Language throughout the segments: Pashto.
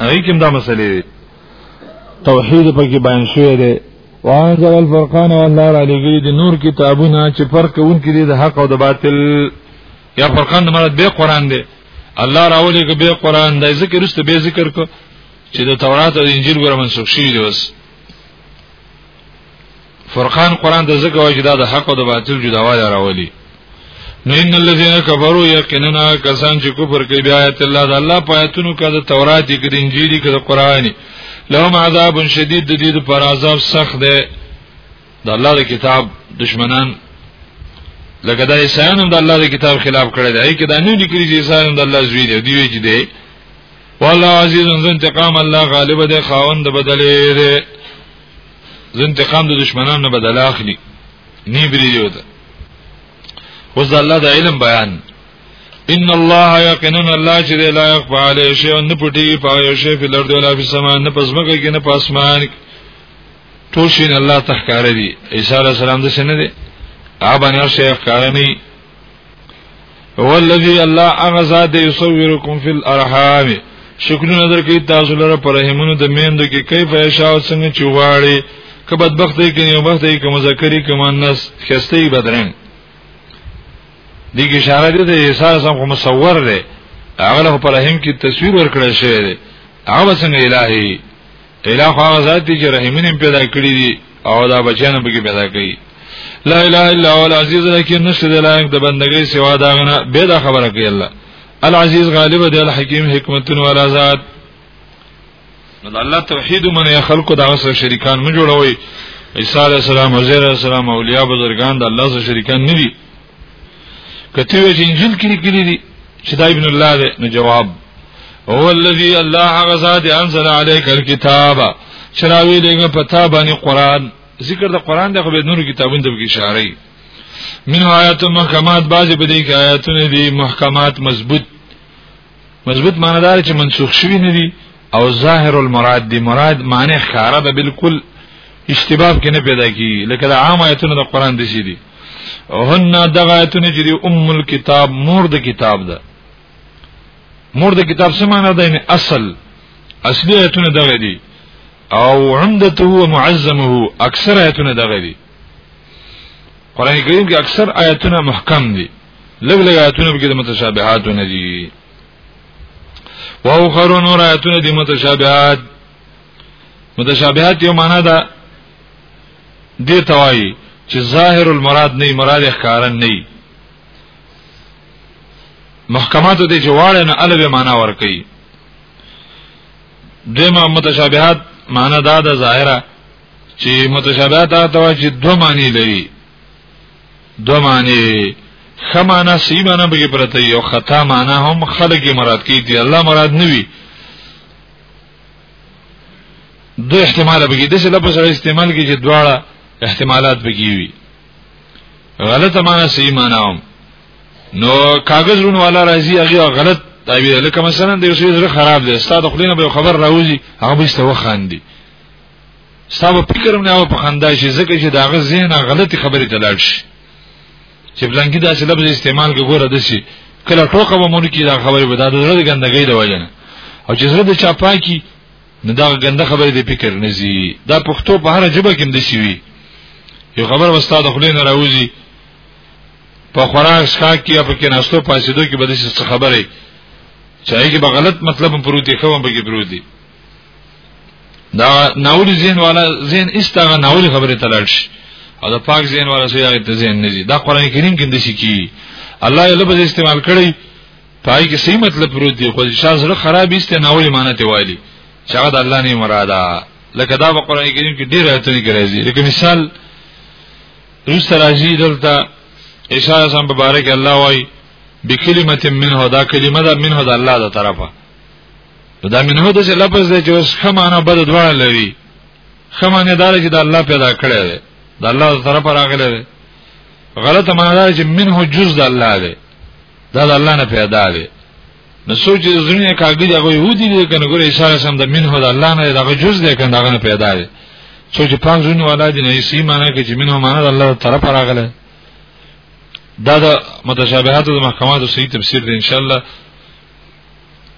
هغه کوم دا مسلې توحید په کې بیان شوی دی وانزل الفرقان والله علی ګری د نور کتابونه چې فرق کوونکي دي د حق او د باطل یا فرقان د مراد به قران دی الله راولې کې به قران د ذکر است به ذکر کو چې د تورات او انجیل ګره منسوخ شي دی وس فرقان قران د زګه وجه دا د حق او د باطل جداواله راولي نو ان الذين كفروا يقيننا کسان چې کفر کوي بیا آیت الله د الله په آیتونو کې د تورات کې د انجیل کې د قران لهم عذاب شدید د دې پر عذاب سخت دی د الله د کتاب دشمنان لکه دا عیسایان هم د الله د کتاب خلاف کړی دی کې دا نه لیکري چې عیسایان هم د الله زوی دی دی چې دی والله عزیز انتقام الله غالب دی خاوند بدلې دی زه انتقام د دشمنانو نه بدل اخلي نی بری دیو ده وز الله د علم بیان ان الله یقینا الله چې لا يخفى عليه شيء نه پټي پایو شي په لرد ولا په سما نه پزمکه کې نه پاسمان ټول شي الله تخکار دي عيسى عليه السلام د سن دي ابا نه شي ښکار نه هو الذي الله اغزا د يصوركم في الارحام شکل نظر کوي تاسو لره پر رحمونو د میندو کې کیف یشاء څنګه چواړي کبد بخت یې کې یو بخت یې کوم ذکرې کوم نس خستې بدرنګ دیګه اشاره دې ته احساس هم مصور دی هغه له پر رحم کې تصویر ورکړل شوی دی هغه څنګه الهي اله هغه ذات دی چې رحمین پیدا کړی دی او دا بچیان به پیدا کړی لا اله الا هو العزیز لکه نشته د لایق د بندګۍ سوا دا غنه به دا خبره کوي الله العزیز غالب دی الحکیم حکمتون والا ذات نو الله توحید من خلق دا وسه شریکان مو جوړوي عیسی علی السلام عزیر علی السلام اولیاء بزرگان د الله سره شریکان نه دي کته وی چې انجیل کې لیکلي دي چې دا ابن الله دی نو جواب هو الذي الله غزا دي انزل عليك الكتاب چراوی لګه پتا باندې قران ذکر د قران دغه به نور کتابونو د اشاره من آیات محکمات بعضی په دې کې آیاتونه دي محکمات مضبوط مضبوط معنی دار چې منسوخ شوی نه دي او ظاهر المراد دی مراد معنی خاره ده بالکل اشتباه کې نه پیدا کی لکه د عام آیتونو د قران د شي دي او هن دغه آیتونه چې دی ام الكتاب مور د کتاب ده مور د کتاب څه معنی ده یعنی اصل اصلي آیتونه دغه دي او عمدته و معظمه اکثر آیتونه دغه دي قران کریم کې اکثر آیتونه محکم دي لګ لګ آیاتونه کې د متشابهات نه دي واو خرو نور آیاتونه دي متشابهات متشابهات یو معنا ده دې توای چې ظاهر المراد نه مراد ښکارا نه محکمات دې جواړه نه الوی معنا ور کوي دمه متشابهات معنا دا ده ظاهره چې متشابهات دا توای چې دوه معنی لري دو معنی ښه معنا صحیح معنا به پرته یو خطا معنا هم خلک مراد کی دی الله مراد نوي دو احتمال به د څه لپاره سره استعمال کی چې دواړه احتمالات به کیوي غلط معنا صحیح معنا هم نو کاغذ رون والا راځي هغه غلط تعبیر لکه مثلا د یو څه خراب دی استاد خلینو به خبر راوځي هغه به استو خاندي ستا په فکر نه او په خندا شي ځکه چې داغه ذهن غلطي خبرې ته لاړ شي چې بلانکی دا چې لفظ استعمال کې ګوره دسی کله ټوکه به مونږ کې دا خبرې به دا د زړه ګندګۍ د وجنه او چې زړه د چا پاکي نو دا ګنده خبرې د فکر نه زی دا پښتو په هر جبه کې مدشي وي یو خبر واستاد خلین راوځي په خوراک ښا کې په کې ناشته پاسېدو کې به د څه خبرې چاهي کې به غلط مطلب پروتي خو به کې پروتي دا ناوړي ذهن والا ذهن استغه ناوړي خبره تلاړ شي او دا پاک ذهن والا سوی هغه ته ذهن نه دي دا قران کریم کې د شي کی الله یې لبه استعمال کړی پای کې صحیح مطلب پروت دی خو شاه سره خراب است ناوړي معنی ته وایي چې هغه د الله نه مراده لکه دا په قران کریم کې ډیر آیتونه کې راځي لکه مثال روس راځي دلته اشاره سم مبارک الله وای بکلمه منه دا کلمه ده منه ده الله ده طرفه دا منه د لفظ دی چې اوس خمانه بد دواړه لري خمانه دار چې د الله پیدا کړی دی د الله طرف راغلی دی غلطه معنا ده چې منه جز د الله دی دا د الله نه پیدا دی نو سوچ د زړه کاګی دغه يهودي دي کنه ګوره اشاره سم د منه د الله نه دغه جز دی کنه دغه نه پیدا دی سوچ پام زونه والا دي نه سی معنا کې چې منه معنا د الله طرف راغله دا د متشابهات د محکماتو صحیح تفسیر دی ان شاء الله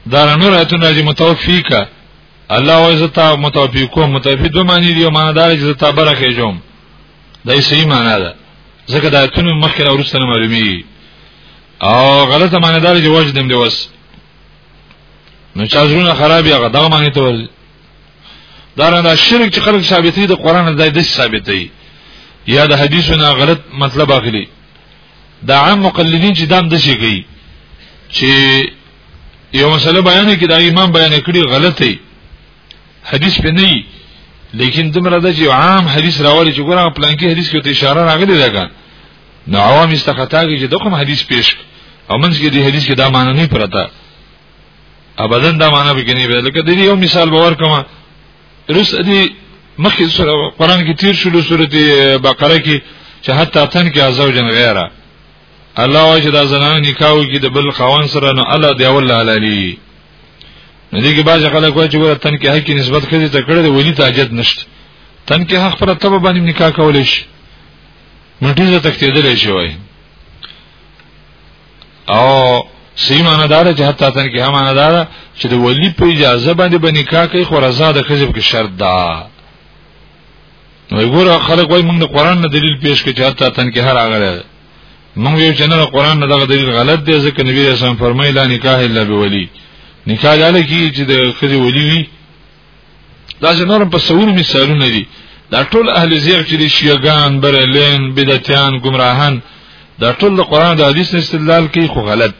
دا نور ایتونه چې متوفیکا الله او عزتا متوفیکو متوفی دو معنی دی او معنی دار چې تا برخه جوم دا یې صحیح معنی ده ځکه دا ایتونه مخکې او وروسته معلومی او غلطه معنی دار چې وجه دم دی وس نو چا زرونه خراب یا دا معنی ته ورځي دا نه دا شرک چې خلک ثابتې د قران د دې ثابتې یا د حدیثونو غلط مطلب اخلي دا عام مقلدین چې دام دشي کوي چې یو مسله بیان کړي دا امام بیان کړي غلطه حدیث په نه وي لیکن دمره د چې عام حدیث راوړي چې ګورم پلان کې حدیث کې ته اشاره راغلي ده ګان نو عوام استخطا کې چې دغه حدیث پیش او منځ کې دی حدیث کې دا معنی نه پرتا ابدن دا معنی به کې نه وي لکه د یو مثال باور کما رس دې مخکې سره قران کې تیر شول سورته بقره کې چې حتی تن کې ازو جن غیره الله واجه دا زنان نکاو کې د بل خوان سره نو الله دی اول حلالي ندی کې باز خلک وایي چې ور تن کې حق نسبت کړي ته کړي ونی تاجت نشته تن کې حق پر تبه باندې نکاح کول شي منټیزه تختیدل شي وایي او صحیح معنا دار چې حتی تن کې هم معنا دار چې د ولی په اجازه باندې به نکاح کوي خو رضا د خزب کې شرط ده نو وګوره خلک وایي موږ د قران نه دلیل پیش کړي چې حتی تن کې هر هغه ده موږ یو چې نه د قران نه دغه دلیل غلط دی ځکه نبی رسول الله فرمایي لا نکاح الا بولی نکاح لاله کی چې د خزب ولی وي دا جنرم په سور مثالونه دي دا ټول اهل زیغ چې دي شیعاګان برلین بدعتیان گمراهان دا ټول د قران د حدیث استدلال کوي خو غلط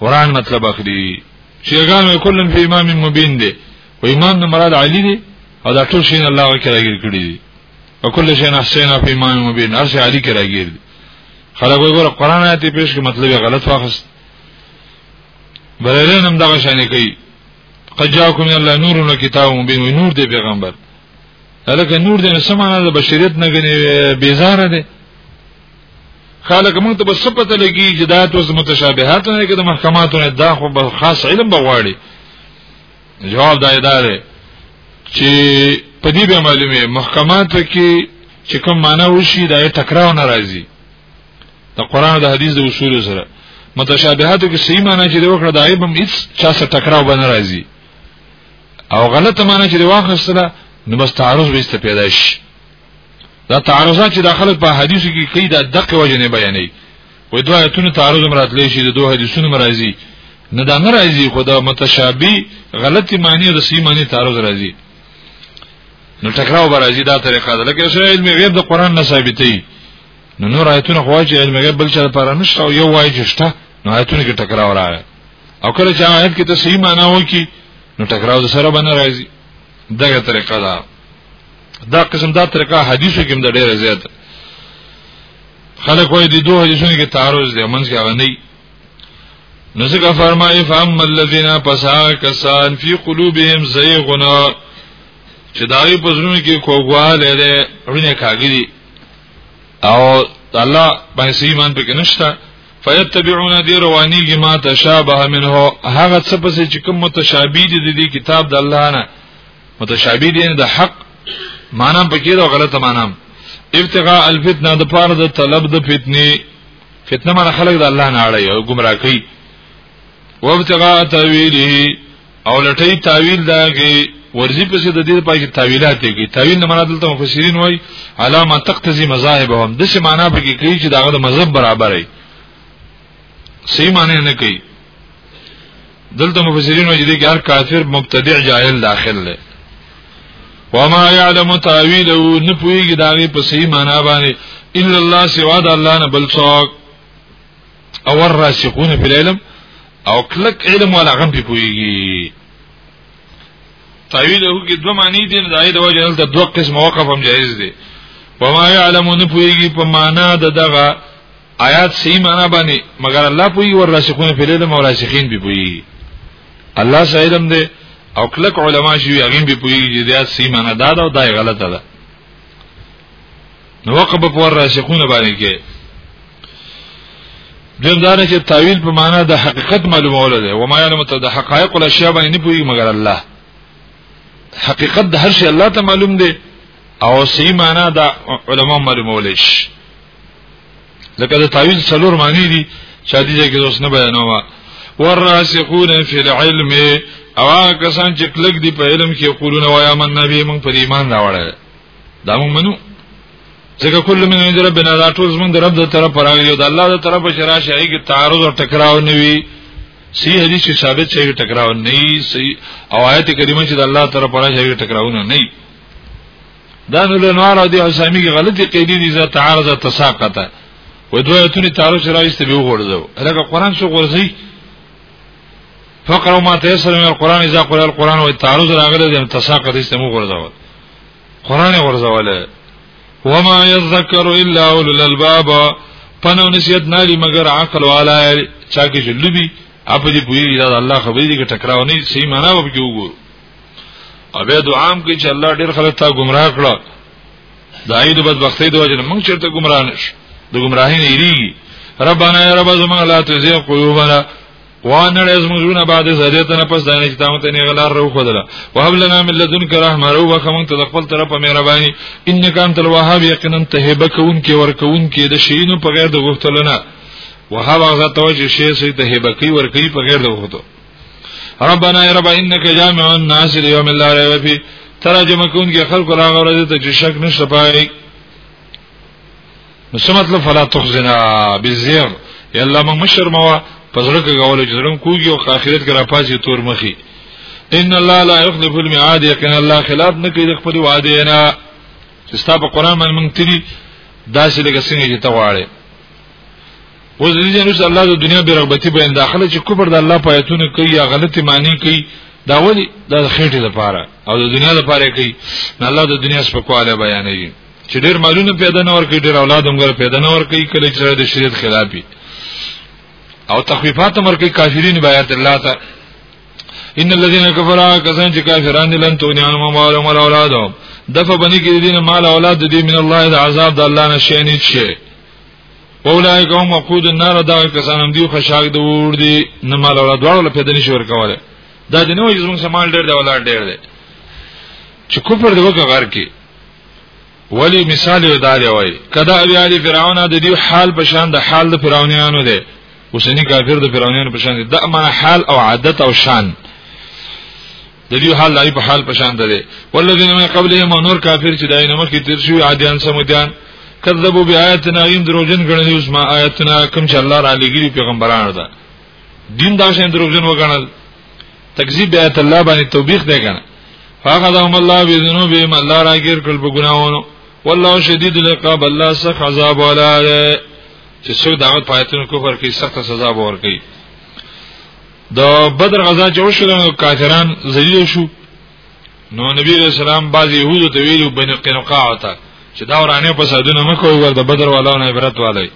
قران مطلب اخلي شیعاګان کلن فی امام مبین دي و امام نه مراد علی دي او دا ټول شین الله کې راګیر کړی دي او کل شین حسین فی امام مبین هر شی علی کې راګیر دي خلک وګوره قران آیت پیش کې مطلب غلط واخست برلین هم دغه شانې کوي قد جاءكم من الله نور وكتاب مبين نور دی پیغمبر الکه نور دې سمانه د بشریت نه غني بیزاره دي خلک موږ ته بس پته لګي چې دا توس متشابهات نه کې د محکماتو نه دا خو به خاص علم بغواړي جواب دا اداره چې په دې به معلومه محکماتو کې چې کوم معنا وشي دا ټکراو ناراضي د قران د حدیث د اصول سره متشابهاتو کې صحیح معنی چې وکړه د عیب هم هیڅ چا سره ټکراو بنه راځي او غلطه معنی چې واخصله نو بس تعارض به است پیدا شي دا تعارضات چې داخله په حدیثو کې کوي دا دقه وجه نه بیانې وې دوه ایتونو تعارض مراتلې شي د دوه حدیثونو مرাজি نه دا نه راځي خو دا متشابه غلطي معنی او صحیح معنی تعارض راځي نو ټکراو به راځي دا طریقه ده لکه چې علم غیب د قران نه ثابتې نو نور آیتونه خو چې علم غیب بل چا لپاره نشته او یو وایي چې شته نو آیتونه کې ټکراو راغی او کله چې آیت کې تصحیح معنا وکي نو ټکراو د سره باندې راځي دغه طریقه ده دا قسم دا طریقه حدیثو کې هم د ډیره زیاته خلک وایي د دوه حدیثونو کې تعارض دی منځ کې هغه نه نو ځکه فرمایي فهم الذين پسا کسان فی قلوبهم زیغنا چې داغي پزړونو کې کوګواله ده ورنه کاګری او الله باندې ایمان پکې نشته فیتبعون دی روانیږي ما تشابه منه هغه څه پسې چې کوم متشابه دي د دې کتاب د الله نه متشابه دي د حق معنا پکې دا غلطه معنا ابتغاء الفتنه د پاره د طلب د فتنې فتنه معنی خلق د الله نه اړي او گمراه کوي وابتغاء تاویله او لټي تعویل داږي ورزي په څه د دې په کې تعویلات کوي تعویل نه مراد دلته مفسرین وای علامه تقتضي مذاهب هم د څه معنا به کې کوي چې داغه د مذهب برابر وي صحیح معنی نه کوي دلته مفسرین وای چې هر کافر مبتدع جاهل داخل دی وما يعلم تعويله نه پويږي داغه په صحیح معنا باندې الا الله سوا د الله نه بل څوک او الراسخون فی العلم او کلک علم ولا غم په پویږي تعویل هو کې دوه معنی دي نه دای د وجه د دوه قسم وقف هم جایز دي وما يعلم نه پویږي په معنا د دغه آیات صحیح معنا باندې مگر الله پویږي ور راسخون په علم او راسخین به پویږي الله سایلم دې او کلک علما شي هغه به پویږي چې دا صحیح معنا دا دا غلطه ده نو وقب په ور راسخون باندې کې دیم دا نه چې تعویل په معنا د حقیقت معلومول دی و ما یعلم ته د حقایق ول اشیاء باندې نه پوي مګر الله حقیقت د هر شی الله ته معلوم دی او سی معنا د علما معلومول شي لکه د تعویل څلور معنی دي چې دې کې اوس نه بیانوم والراسخون فی العلم او هغه کسان چې کلک دي په علم کې یقولون وایا من نبی موږ په ایمان راوړل دا موږ منو ځکه کله من عند ربنا دا ټول زمونږ د رب د طرف راغلی او د الله د طرف شرع شایي کې تعارض او ټکراو نه وي سی حدیث چې ثابت شوی ټکراو نه وي سی او آیت کریمه چې د الله طرف راغلی شایي ټکراو نه وي دا نو له نوار او د اسامي کې غلطي قیدی دي ز تعارض تساقط و دوه اتونی تعارض راځي به وګورځو هغه قران شو ورځي فقروا ما تيسر من القران اذا قرأ القران والتعارض راغله د تساقط استمو ورځو قران ورزوله وما يذكر الا اولو الالباب پنو نسیت ناری مگر عقل والا چا کې جلبي اپ دې پوری دا الله خبرې دې ټکراو نه صحیح معنا وب کې وګور او به دعام کې چې الله ډېر خلک تا گمراه کړه دا ایدو بدبختۍ د وجه موږ چرته گمراه نش د گمراهی نه یریږي ربانا یا رب زمان لا تزیغ قلوبنا وانړ از مزونه بعد زریتنا پس دانه چې تاسو ته نه غلار رو خدلا وهب لنا من لدنک رحمه رو وخمن ته خپل طرف مهرباني انک انت الوهاب یقینا ته هبه کون کې ور کون کې د شینو په غیر د غفتلنا وهب هغه توجه شی سي ته هبه کوي ور کوي په غیر د غفتو ربنا رب انک جامع الناس ليوم لا ريب فيه ترجمه کون کې خلق راغره ته چې شک نشته پای نو څه مطلب فلا تخزنا بالزيغ یا الله موږ مشرموا پزړه کې غول چې زړم کوږي او آخرت کې را پاسي تور مخي ان الله لا يخلف الميعاد یقینا الله خلاف نه کوي خپل وعده نه چې ستا په قران باندې مونږ تری داسې لکه څنګه چې ته واړې اوس دې جنوس الله د دنیا بیرغبتی بیان داخله چې کوبر د الله پایتونه کوي یا غلطی معنی کوي دا ولی د خېټې لپاره او د دنیا لپاره کوي نه الله د دنیا سپکواله بیانوي چې ډېر مالونه پیدا نه ورکړي ډېر اولاد هم پیدا نه ورکړي کله چې د شریعت خلافي او تخفیفات مرکه کافرین بیات الله ته ان الذين كفروا كسان چې کافران دي لن تغني عنهم مال ولا اولاد دفع بني کې دین مال اولاد دي من الله د عذاب د الله نه شي نه شي اولئک هم وقود النار دا کسان هم دي خشاک د ور دي نه مال اولاد ورول پیدا نشي ورکواله دا د نوې زمون سمال ډېر دی اولاد ډېر دی چې کفر دی وکړ کې ولی مثال یو دار وای کدا اویالی فرعون د دې حال په شان د حال د فرعونانو دی اوسنی کافر د فرعونانو په شان دی د معنا حال او عادت او شان د دې حال لای په حال په شان دی ولذین من قبلهم نور کافر چې دای نمک تیر شو عادیان سمودیان کذبوا بیااتنا یم دروژن غنل اوس ما آیاتنا کوم چې الله را لګی پیغمبرانو ته دین دا شین دروژن وګڼل تکذیب آیت الله باندې توبیخ دی کنه فاخذهم الله بذنوبهم الله راګر کړ په ګناونو والله شدید العقاب الله سخت عذاب ولا چې څو دعوت پاتون کفر کې سخت سزا ور کوي د بدر غزا چې وشو کافران ذلیل شو نو نبی رسول الله بعض يهودو ته ویلو بنو قنقاع ته چې دا ورانه په سادونه مکو ور د بدر والو نه عبرت والي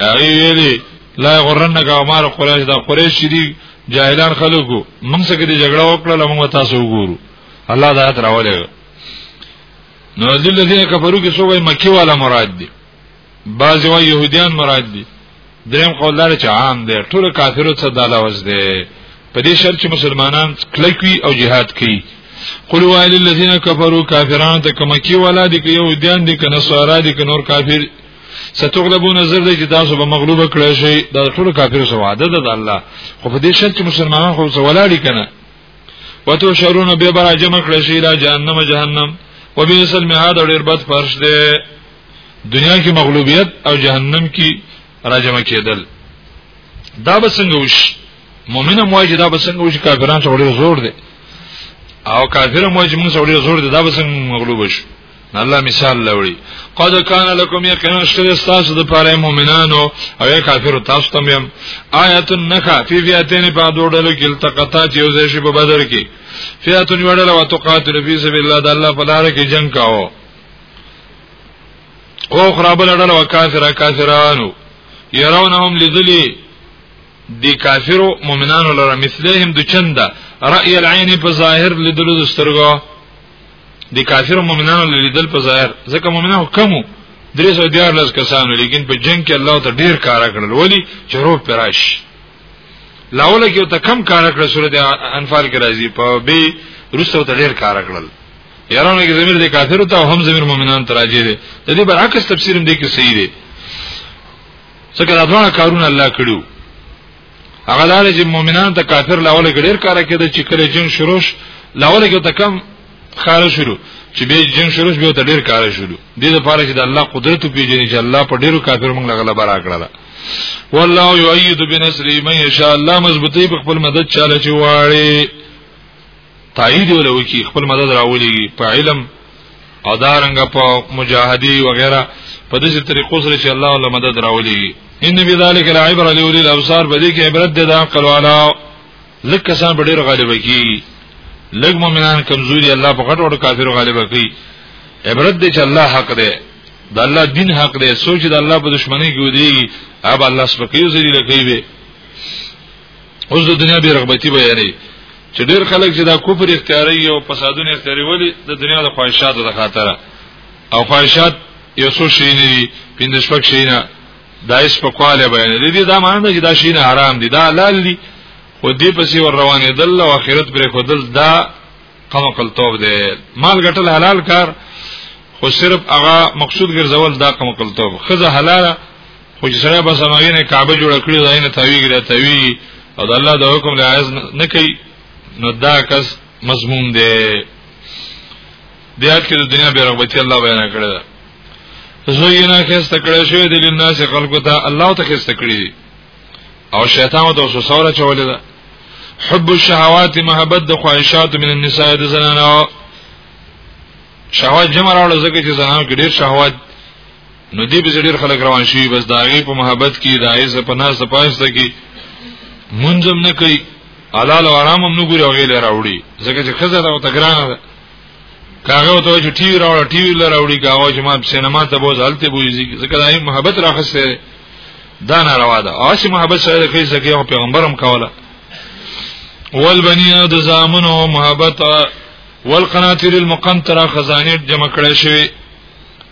هغه ویلي لا غرنګ او مار قریش دا قریش دي جاهلان خلکو موږ سره دې جګړه وکړه لمغه تاسو وګورو الله دا تر اوله نو ذل الذين كفروا کې سوې مکی والا مراد دي بعض و يهوديان مراد دي دریم قول دار چې عام دي ټول کافرو څخه د لوز دي په دې شرط چې مسلمانان کلکوي او جهاد کوي قل وایل الذين كفروا کافرانو ته کمکی والا دي کې يهوديان دي کنه سوارا دي کنه نور کافر ستغلبون زر دې چې تاسو به مغلوب کړئ شي دا ټول کافر سو وعده ده د الله خو په دې شرط چې مسلمانان خو سوالا دي کنه وتو شرون به برا جمع کړئ شي لا جهنم جهنم وبئس المهاد ډېر بد فرش ده دنیا کې مغلوبیت او جهنم کې راجمه کېدل دا به څنګه وش مؤمن موای چې دا به څنګه وش کافرانو څخه ډېر زور دي او کافر موای چې موږ څخه ډېر زور دي دا به څنګه مغلوب شي الله مثال لوري قد کان لکم یقینا شته تاسو د پاره مؤمنانو او کافر تاسو ته مم آیت نخا فی فیاتین په دوړل کې التقطا چې یو ځای شي په بدر کې فیاتون وړل او تقاتل فی سبیل الله د الله په لار کې جنگ کاوه او خراب لړل او کافر کافرانو يرونهم لذلی دی کافرو مؤمنانو لره مثلهم د چنده رأي العين په ظاهر لیدلو د سترګو د کافر مؤمنانو لیدل په ظاهر ځکه مؤمنانو کمو درې سو دیار لس کسانو لیکن په جنگ کې الله ته ډیر کار کړل ولی چې روب پراش لاول کې ته کم کار کړل سورۃ انفال کې راځي په بي رسو ته ډیر کار کړل یارانو کې زمير دي کافر ته هم زمير مؤمنان ته راځي دي د دې برعکس تفسیر هم دي کې صحیح دي څکه دا ډول کارونه الله کړو هغه دا چې مؤمنان ته کافر لاول کې ډیر کار کېده چې کله جنگ شروع لاول کې ته کم خار شروع چې به جنگ شروع به ته ډیر کار شروع د دې لپاره چې د الله قدرت پیژنې چې الله په ډیرو کافر موږ غلبه راکړه والله یؤید بنصر من یشاء الله مضبوطی په خپل مدد چاله چواړي تایید ولوي خپل مدد راولي په علم او دارنګ په مجاهدی و غیره په دې طریقو سره چې الله له مدد راولي ان فی ذلک العبره لولی الابصار بده کې عبرت ده د عقل والا لکه کسان ډېر غالب کی لګ مؤمنان کمزوري الله په غټ وړو کافر غالب کی عبرت دې چې الله حق ده د الله دین حق ده سوچ د الله په دشمنی کې ودی اب الله سپکیو زری لکې وي اوس د دنیا به رغبتی بیانې چې ډېر خلک چې دا کفر اختیاري او فسادونه اختیاري ولي د دنیا د خواهشاتو د خاطر او خواهشات یو څو شي نه دي پنځه شپږ شي نه دا اس په کواله بیانې دي دا معنی چې دا شي نه حرام دي دا حلال دي خو دې پسې ور روانې دل او اخرت پر خودل دا قم قل توب دی مال ګټل حلال کار خو صرف هغه مقصود ګرځول دا قم قل توب خزه حلاله خو چې سره بس نوې نه کعبه جوړ کړی دا نه تاویږي دا تاویږي او د الله د حکم له عايز نه کوي نو دا کس مضمون دی د یاد کې د دنیا بیرغبتی الله بیان کړی دا زوینا خسته کړی شوی د لناس خلقو ته الله ته خسته کړی او شیطان ته وسوسه ولا چولې ده حب الشهوات محبت د خواهشات من النساء د زنانو شهوات جمع راول زکه چې زنانو کې ډیر شهوات نو دې به ډېر خلک روان شي بس داغي په محبت کې دای ز په ناز پاسته کې منځم نه کوي حلال او حرام هم نه ګوري او غیله راوړي ځکه چې خزه دا ته ګرانه ده کاغه ته چې ټي وی راوړ ټي وی لراوړي کاغه چې ما سینما ته بوز هلته بوزي ځکه دای محبت راخسته دا نه روا ده او چې محبت سره کوي ځکه پیغمبرم کوله والبنی د زامنو محبت والقناطر المقنطره خزانه جمع کړی شوی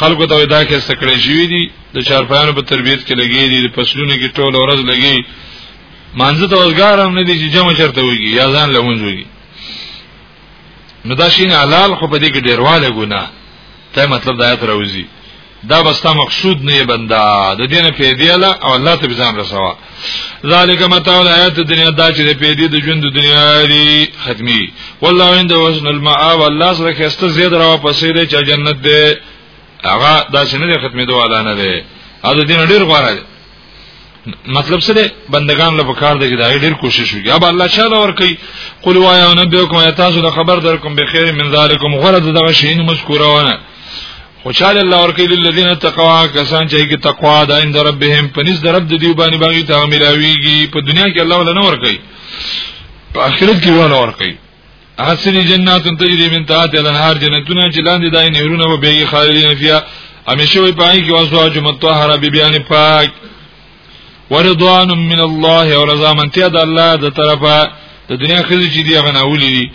خلکو ته دا کې سکړې شوې دي د چارپایانو په تربيت کې لګې دي د پسلونو کې ټول ورځ لګې مانځه ته وزګار هم نه دي چې جمع چرته وږي یا ځان لمونځ وږي نو دا شین حلال خو په دې کې ډیرواله ګناه ته مطلب دا تر وځي دا بستا مقصود نه بندا د دین پیدا او الله ته ځان رسوا ذالک متاع الحیات دنیا دا چې په دې د ژوند دنیا لري ختمي والله عند وزن المآب الله سره خسته زید را واپس دې چې جنت دې هغه دا چې نه ختمي دوه اعلان نه دې او د دین ډیر غواره دې مطلب څه دی بندگان له بکار دی دا ډیر کوشش وکړي اب الله تعالی ور کوي قل وایا نبیکم یا تاسو له خبر درکم به خیر من ذالکم غرض دغه شین مذکورونه خوشاله الله ورکی للذین تقوا کسان چې کی تقوا د عند ربهم پنځ د رب د دی باندې باغی ته ملاویږي په دنیا کې الله ولنه ورکی په آخرت کې ولنه ورکی احسن جنات تجری من تحت الانهار جنتونه چې لاندې دای نهرونه وبېږي خالدین فیها همیشه وي پای کې واسو اجمت طاهره بیبیان پاک ورضوان من الله او رضا منتیا د الله د طرفه د دنیا خزي چې دی هغه ناولې دي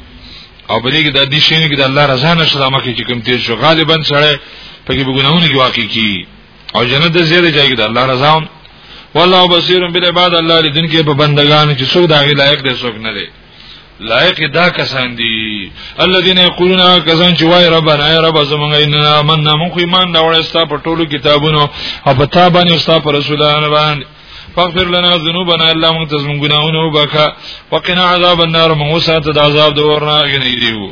او په دې کې د دې شینو کې د الله رضا نشته مخکې چې کوم تیر شو غالبا سره په کې بګونهونه کې واقع کی او جنت د زیاده ځای کې د الله رضا والله بصیر بالعباد الله لدین کې په بندگان چې څوک داغه لایق دی څوک نه دی لایق دا کسان دي الذين يقولون کسان چې وای ربنا یا رب زمونږ ان آمنا مونږ ایمان دا وړه ستا په ټولو کتابونو او په تا باندې ستا پر رسولانو باندې فاغفر لنا ذنوبنا الا من تزمون گناهونه وبکا وقنا عذاب النار موسی ته د عذاب دورنا غنی دیو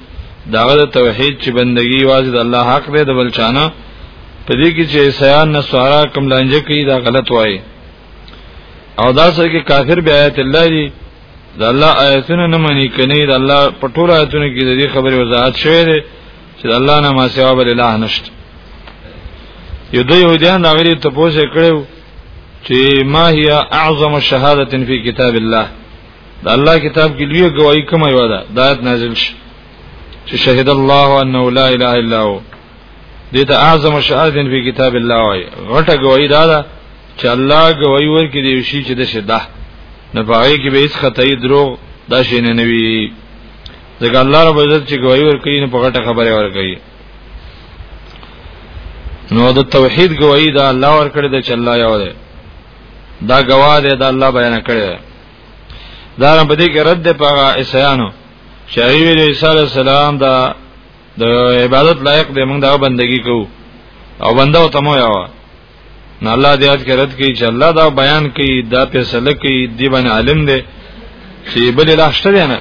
داغه د توحید چې بندگی واځي د الله حق دی د بلچانه په دې کې چې عیسایان نصارا کوم لانجه کوي دا غلط وایي او دا سره کې کافر بیا آیت الله دی د الله آیتونه نه مني کني د الله په ټول آیتونو کې د دې خبرې وضاحت شوې ده چې د الله نه ما سوا بل اله نشته یو د یهودیان دا غری ته پوښتنه کړو چې ما هي اعظم شهادت فی کتاب الله د الله کتاب کې لوی گواہی کوم یو ده د آیت نازل شي چې شهد الله انه لا اله الا هو دې ته اعظم شهادت په کتاب الله وای غټه گواہی دا ده چې الله گواہی ورکړي دی شي چې د شهدا نه پاره کې به هیڅ خدای دروغ دا شي نه نوي ځکه الله رب عزت چې گواہی ورکړي نه په غټه خبره ورکړي نو د توحید گواہی دا الله ورکړي دی چې الله یو دی دا گواه دی دا الله بیان کړی دی دا په دې کې رد ده په عیسایانو چې ویل عیسی علی السلام دا د عبادت لایق دی موږ دا بندگی کوو او بنده او تمو یو نه الله دې یاد کړت کې چې الله دا بیان کوي دا فیصله کوي دی باندې عالم دی چې بل لا شته نه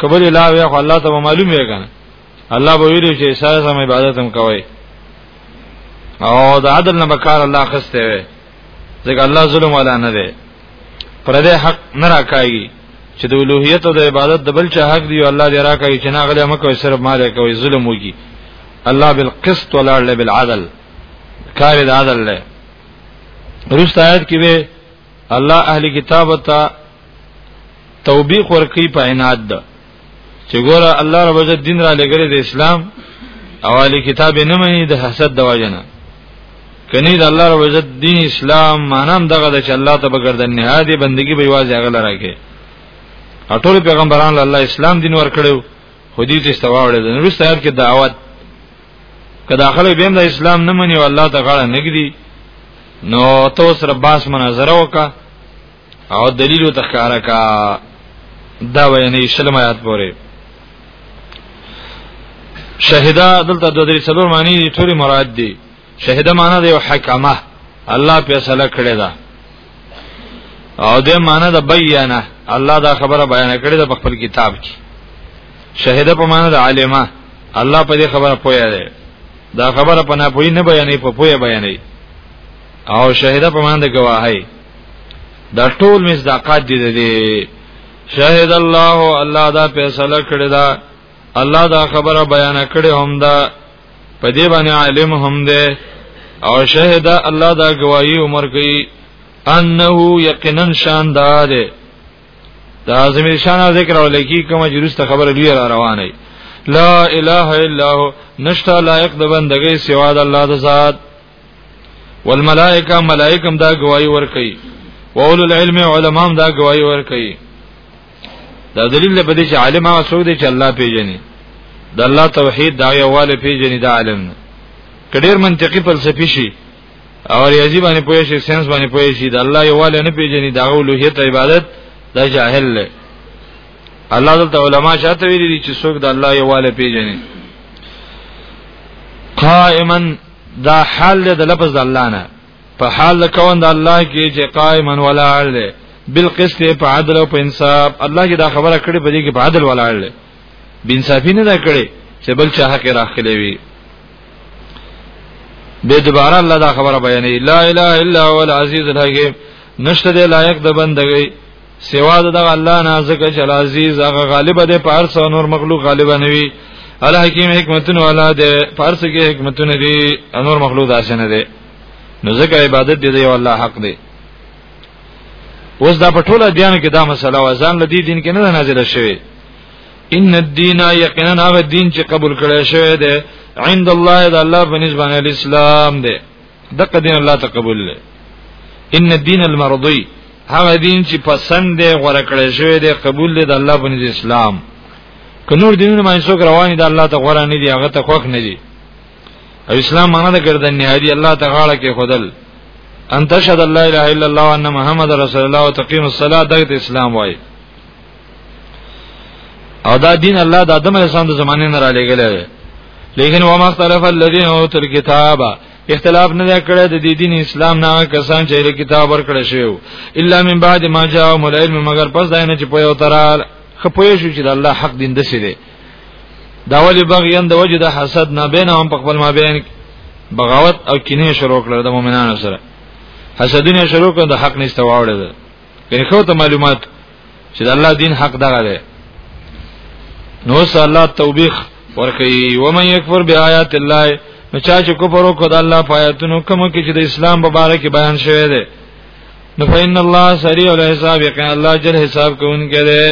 کبل لا وی الله ته معلوم وی کنه الله به ویلو چې سره سم عبادت هم کوي او د عدل نه بکار الله خسته وي ځکه الله ظلم ولا نه دی پر دې حق نه راکایي چې د اولوہیت او د عبادت د بل چا حق دی او الله دې راکایي چې نه غلې مکه صرف مال کوي ظلم وږي الله بالقسط ولا بالعدل کار د عدل له رست آیات کې به الله اهل کتاب ته توبیخ ورکی په عنایت ده چې ګوره الله رب عزت دین را لګره د اسلام او علی کتاب نه مني د حسد د وجنه کني د الله رب عزت دین اسلام مانام دغه د چې الله ته بغردن نهادي بندگی به واځي هغه لراکه اټول پیغمبران الله اسلام دین ور کړو خودی ته استواړل نو رسایت کې دعوت که داخله بیم د اسلام نه مني او الله ته غاړه نګدي نو تو سره باس مناظره وکړه او دلیل تخکارا کا دا ویني شلم آیات پورې شهدا دلته د درې څلور معنی دي ټول مراد دي شهدا معنی دی حکمه الله فیصله کړی دا او د معنی د بیانه الله دا خبره بیان کړی د خپل کتاب کې شهدا په معنی د عالمه الله په دې خبره پوهه ده دا خبره په نه پوهی نه بیانې په پوهه بیانې او شهدا په معنی د گواهی دا ټول مصداقات دي دي شاهد الله الله دا فیصله کړی دا الله دا خبره بیان کړی هم دا په دې باندې عالم هم دی او شاهد الله دا گواہی عمر کوي انه یقینا شان دا دی دا اعظم شان ذکر ولکی کوم جرسته خبره لوی را روانه لا اله الا هو نشتا لایق د بندګۍ سوا د الله د ذات والملائکه ملائکم دا گواہی ور کوي واول العلم علماء دا گواہی ور کوي دا دلیل په دې چې عالم هغه څوک دی چې الله پیژني د الله توحید دا یواله پیژني دا عالم نه کډیر منطقي فلسفي شي او ریاضي باندې پوه شي ساينس باندې پوه شي د الله یواله نه پیژني دا اولوهیت عبادت دا جاهل دی الله دلته علما شاته ویلي چې څوک د الله یواله پیژني قائما دا حال دی د لفظ د الله نه په حال د کون د الله کې چې قائما ولا علی بالقسط په عدل او په انصاف الله کې دا خبره کړې په دې کې په عدل ولا علی بنصافی نه دا کړې چې بل چا حق راخلې وي به دوباره الله دا خبره بیانې لا اله الا هو العزیز الحکیم نشته دی لایق د بندګۍ سوا د الله نه ځکه چې العزیز هغه غالب دی په هر څو نور مخلوق غالب نه وي الحکیم حکمتونه والا دی په هر څه کې حکمتونه دي نور مخلوق داسې نه دی نو ځکه عبادت دی دی الله حق دی اوس دا په ټوله دین کې دا مسله وزن لدی دین کې نه نازله شوی ان الدین یقینا هغه دین چې قبول کړی شوی دی عند الله د الله په نسبت اسلام دی دغه دین الله تقبل له ان الدين المرضي هغه دین چې پسند دی غوړه کړی شوی دی قبول دی د الله بنز اسلام که نور دینونه باندې څوک روان دي الله ته غوړه نه دی هغه ته خوښ نه دی او اسلام معنا د ګردن نه دی الله تعالی کې خدل ان تشهد الله الا الله وان محمد رسول الله وتقيم الصلاه دغه اسلام وای او دا دین الله د آدم علی السلام د زمانه نه را لګل دی لیکن و مختلف الذين اوتوا الكتاب اختلاف نه کړی د دې دین اسلام نه کسان چې کتاب ورکړی شو الا من بعد ما جاءهم العلم مگر پس داینه چې په یو ترال خپوی شو چې د الله حق دین دسه دی دا ولی بغیان د وجد حسد نه بینهم په خپل ما بین بغاوت او کینه شروع کړل د مؤمنانو سره حسدونه شروع کړل د حق نشته واوړل یعنی خو ته معلومات چې د الله دین حق دغه دی نو صلی الله توبیخ ورکی و من یکفر بیاات الله نو چا چې کفر وکړ د الله پایتونو کوم کې چې د اسلام په اړه کې بیان شوی دی نو فین الله سریع الحساب یقین الله جل حساب کوونکی دی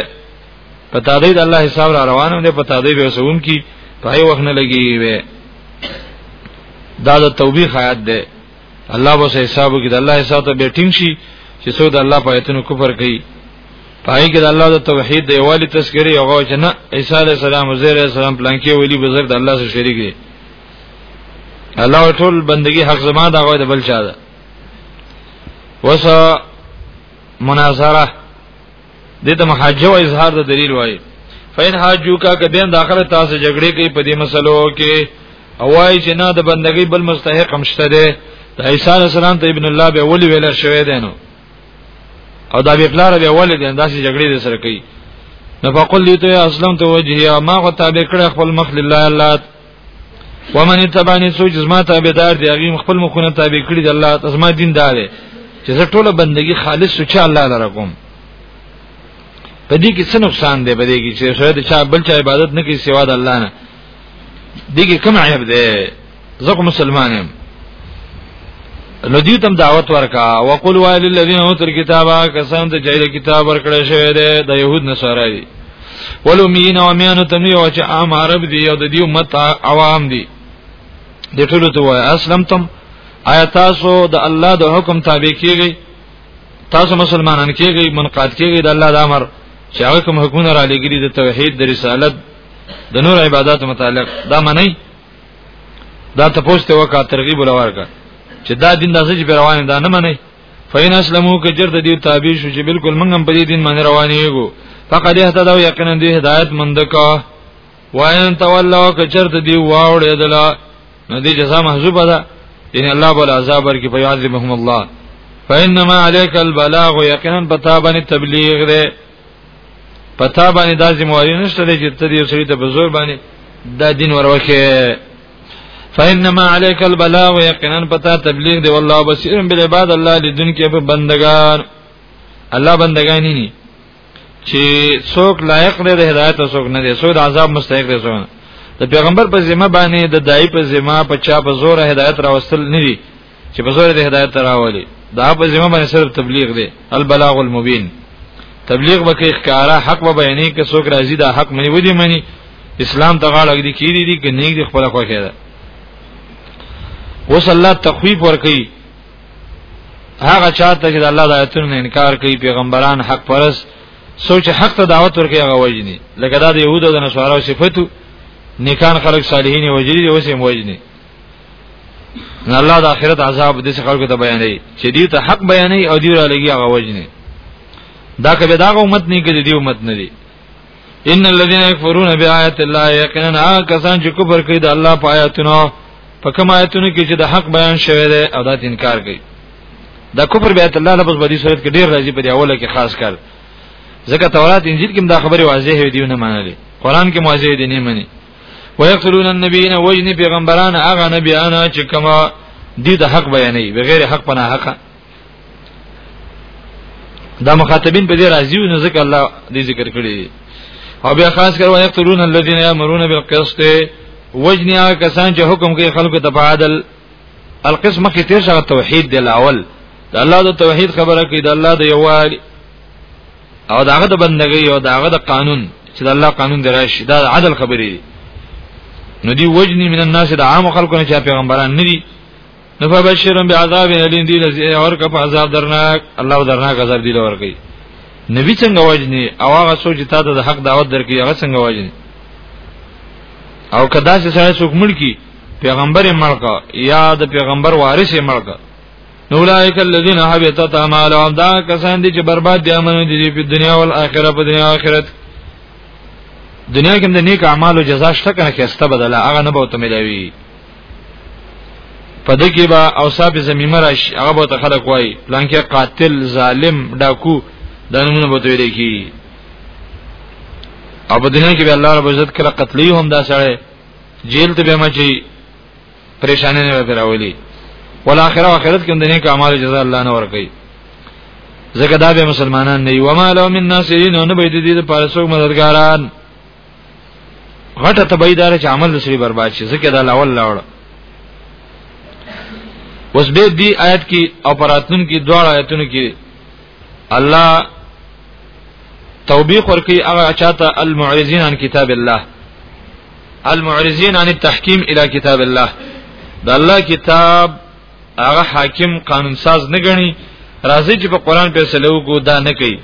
پتا دی د الله حساب را روانو دی پتا دی به وسوم کی پای وخت نه لګي وي دا د توبیخ آیات دی الله به حساب وکړي د الله حساب ته به ټینګ شي چې څو د الله په آیتونو کفر کوي پای کې د الله د توحید دی والی تذکری او غو چې نه عیسی علی السلام او زیر السلام پلان کې ویلي بزرګ د الله سره شریک دي الله ټول بندگی حق زما دا غو د بل چا ده وسه مناظره دې ته محاجه او اظهار د دلیل وایي فین حاجو کا کبین داخله تاسو جګړه کوي په دې مسلو کې اوای چې نه د بندګۍ بل مستحق هم شته دی د عیسی السلام ته ابن الله به ولي ویل شوی دی نو او دا به پلار به ولي دی داسې جګړې سره کوي نفقل لیتو یا اسلام تو وجهیا ما غو تابع کړ خپل مخ لله الله ومن تبانی سوچ زما تابعدار دی هغه خپل مخونه تابع کړی د الله تزما دین دار چې زه ټوله بندگی خالص سوچ الله لره کوم په دې کې څه نقصان دی په دې کې چې شاید چا بل چا عبادت نه کوي سوا د الله نه دې کې کوم عیب دی زه کوم مسلمان یم نو دیو تم دعوت ورکا وقل وایل الذین اوتر کتابا کسان ته چې کتاب ورکړی شوی دی د يهود نصارای ولو مین او میانو ته نیو چې عام عرب دی او د دې امت عوام دی د ټولو ته وای اسلم تم آیا تاسو د الله د حکم تابع کیږئ تاسو مسلمانان کیږئ منقاد کیږئ د الله د امر چې هغه کوم حکمونه را لګیری د توحید د رسالت د نور عبادت متعلق دا منئ دا تاسو ته وکړه ترغیب ولورګه چې دا دین د ځج روان دا نه منئ فین اسلمو که چرته دی تابع شو چې بالکل موږ هم په دې دین باندې روان یو فقد اهتدوا یقینا دی هدایت مند کا وان تولوا که چرته دی واوړې دلا نو دې جزاء محذوبه ده یعنی الله بول عذاب ورکی په یعذبهم الله فینما علیک البلاغ یقینا پتا باندې تبلیغ ده پتا باندې دا ذمہ واری نشته چې ته دې سړي ته بزور باندې دا دین وروکه فإنما عليك البلاغ ويقينا پتا تبلیغ دی والله بصير بالعباد الله لدن کې په بندگان الله بندگان نه چې څوک لایق دی د هدایت څوک نه دی څوک د عذاب مستحق دی څوک د پیغمبر په ذمہ باندې د دای په ذمہ په چا په زور هدایت راوستل نه دی چې په زور د هدایت راولي دا په ذمہ باندې صرف تبلیغ دی البلاغ المبین تبلیغ وکي ښکارا حق و بیانې کې څوک راضي دا حق مني ودی مني اسلام ته غاړه دي کیری دي کې نیک دي خپل خوښه ده اوس الله تخویف ور کوي هغه چاته چې الله د آیتونو نه انکار کوي پیغمبران حق پرس سوچ حق ته دعوت ورکړي هغه وجني لکه دا د يهودو د نصارو صفاتو نیکان خلق صالحین وجري اوس هم وجني نه الله د آخرت عذاب د څه خلکو ته بیانې چې دی ته حق بیانې او دی را لګي هغه وجنه دا کبه دا امت نه کې دی امت نه دی ان الذين يكفرون بآيات الله يقينا کسان چې کفر کوي د الله په آیاتونو په کوم آیاتونو کې چې د حق بیان شوی دی او دا انکار کوي دا کفر به الله لفظ بدی صورت کې ډیر راځي په دی اوله کې خاص کر ځکه تورات انجیل کې دا خبره واضح وي دی نه منلې قران کې واضح دی نه مني ويقتلون النبيين وجن پیغمبران هغه نبيانه چې کما دي د حق بیانې بغیر حق پناه حق دا مخاطبین په دې راضي نه ځکه الله دې ذکر کړی او بیا خاص کر ويقتلون الذين يأمرون بالقسط وجنیا کسان چې حکم کوي خلکو ته په عدل القسم کې تیر شغه توحید دی الاول د الله د توحید خبره کوي د الله د یووالي او داغه د بندګۍ او داغه د قانون چې د الله قانون دی راشي دا عدل خبرې دي نو دی وجنی من الناس د عام خلکو نه چې پیغمبران نه دي نو فبشرهم بعذاب الیم دی لذي اور کا په عذاب درناک الله درناک عذاب دی لور کوي نبی څنګه وجنی او هغه سوچ ته د حق دعوت درکې هغه څنګه وجنی او کدا چې سره څوک ملکی پیغمبر ملک یا د پیغمبر وارث ملک اولائک الذین حبطت اعمالهم دا کسان دي چې برباد دي امنو دي په دنیا او آخرت په دنیا او آخرت دنیا کې د نیک اعمالو جزا شته کنه کېسته بدله هغه نه به ته ملوي پدې کې با اوصاف زمیمه راش هغه به ته خلق وای پلان کې قاتل ظالم ډاکو دا نمونه به ته ویل کی او په دنیا کې به الله رب عزت کړه قتلې هم دا سره جیل ته به مچي پریشانه نه راته راولي ولآخره آخرت کې د نیک اعمال جزاء الله نه ورکړي زکه دا به مسلمانان نه یو ما له من ناصرین نه به دې د پارسو مددګاران غټه تبعیدار چې عمل لسری برباد شي زکه دا لاول لاړ اوس به دې آیت کې او پراتون کې دوه آیتونو کې الله توبیخ ورکی هغه چاته المعرضین عن کتاب الله المعرضين عن التحكيم الى كتاب الله د الله کتاب هغه حاکم قانون ساز نه غني راځي چې په قران په سلو کو دا نه کوي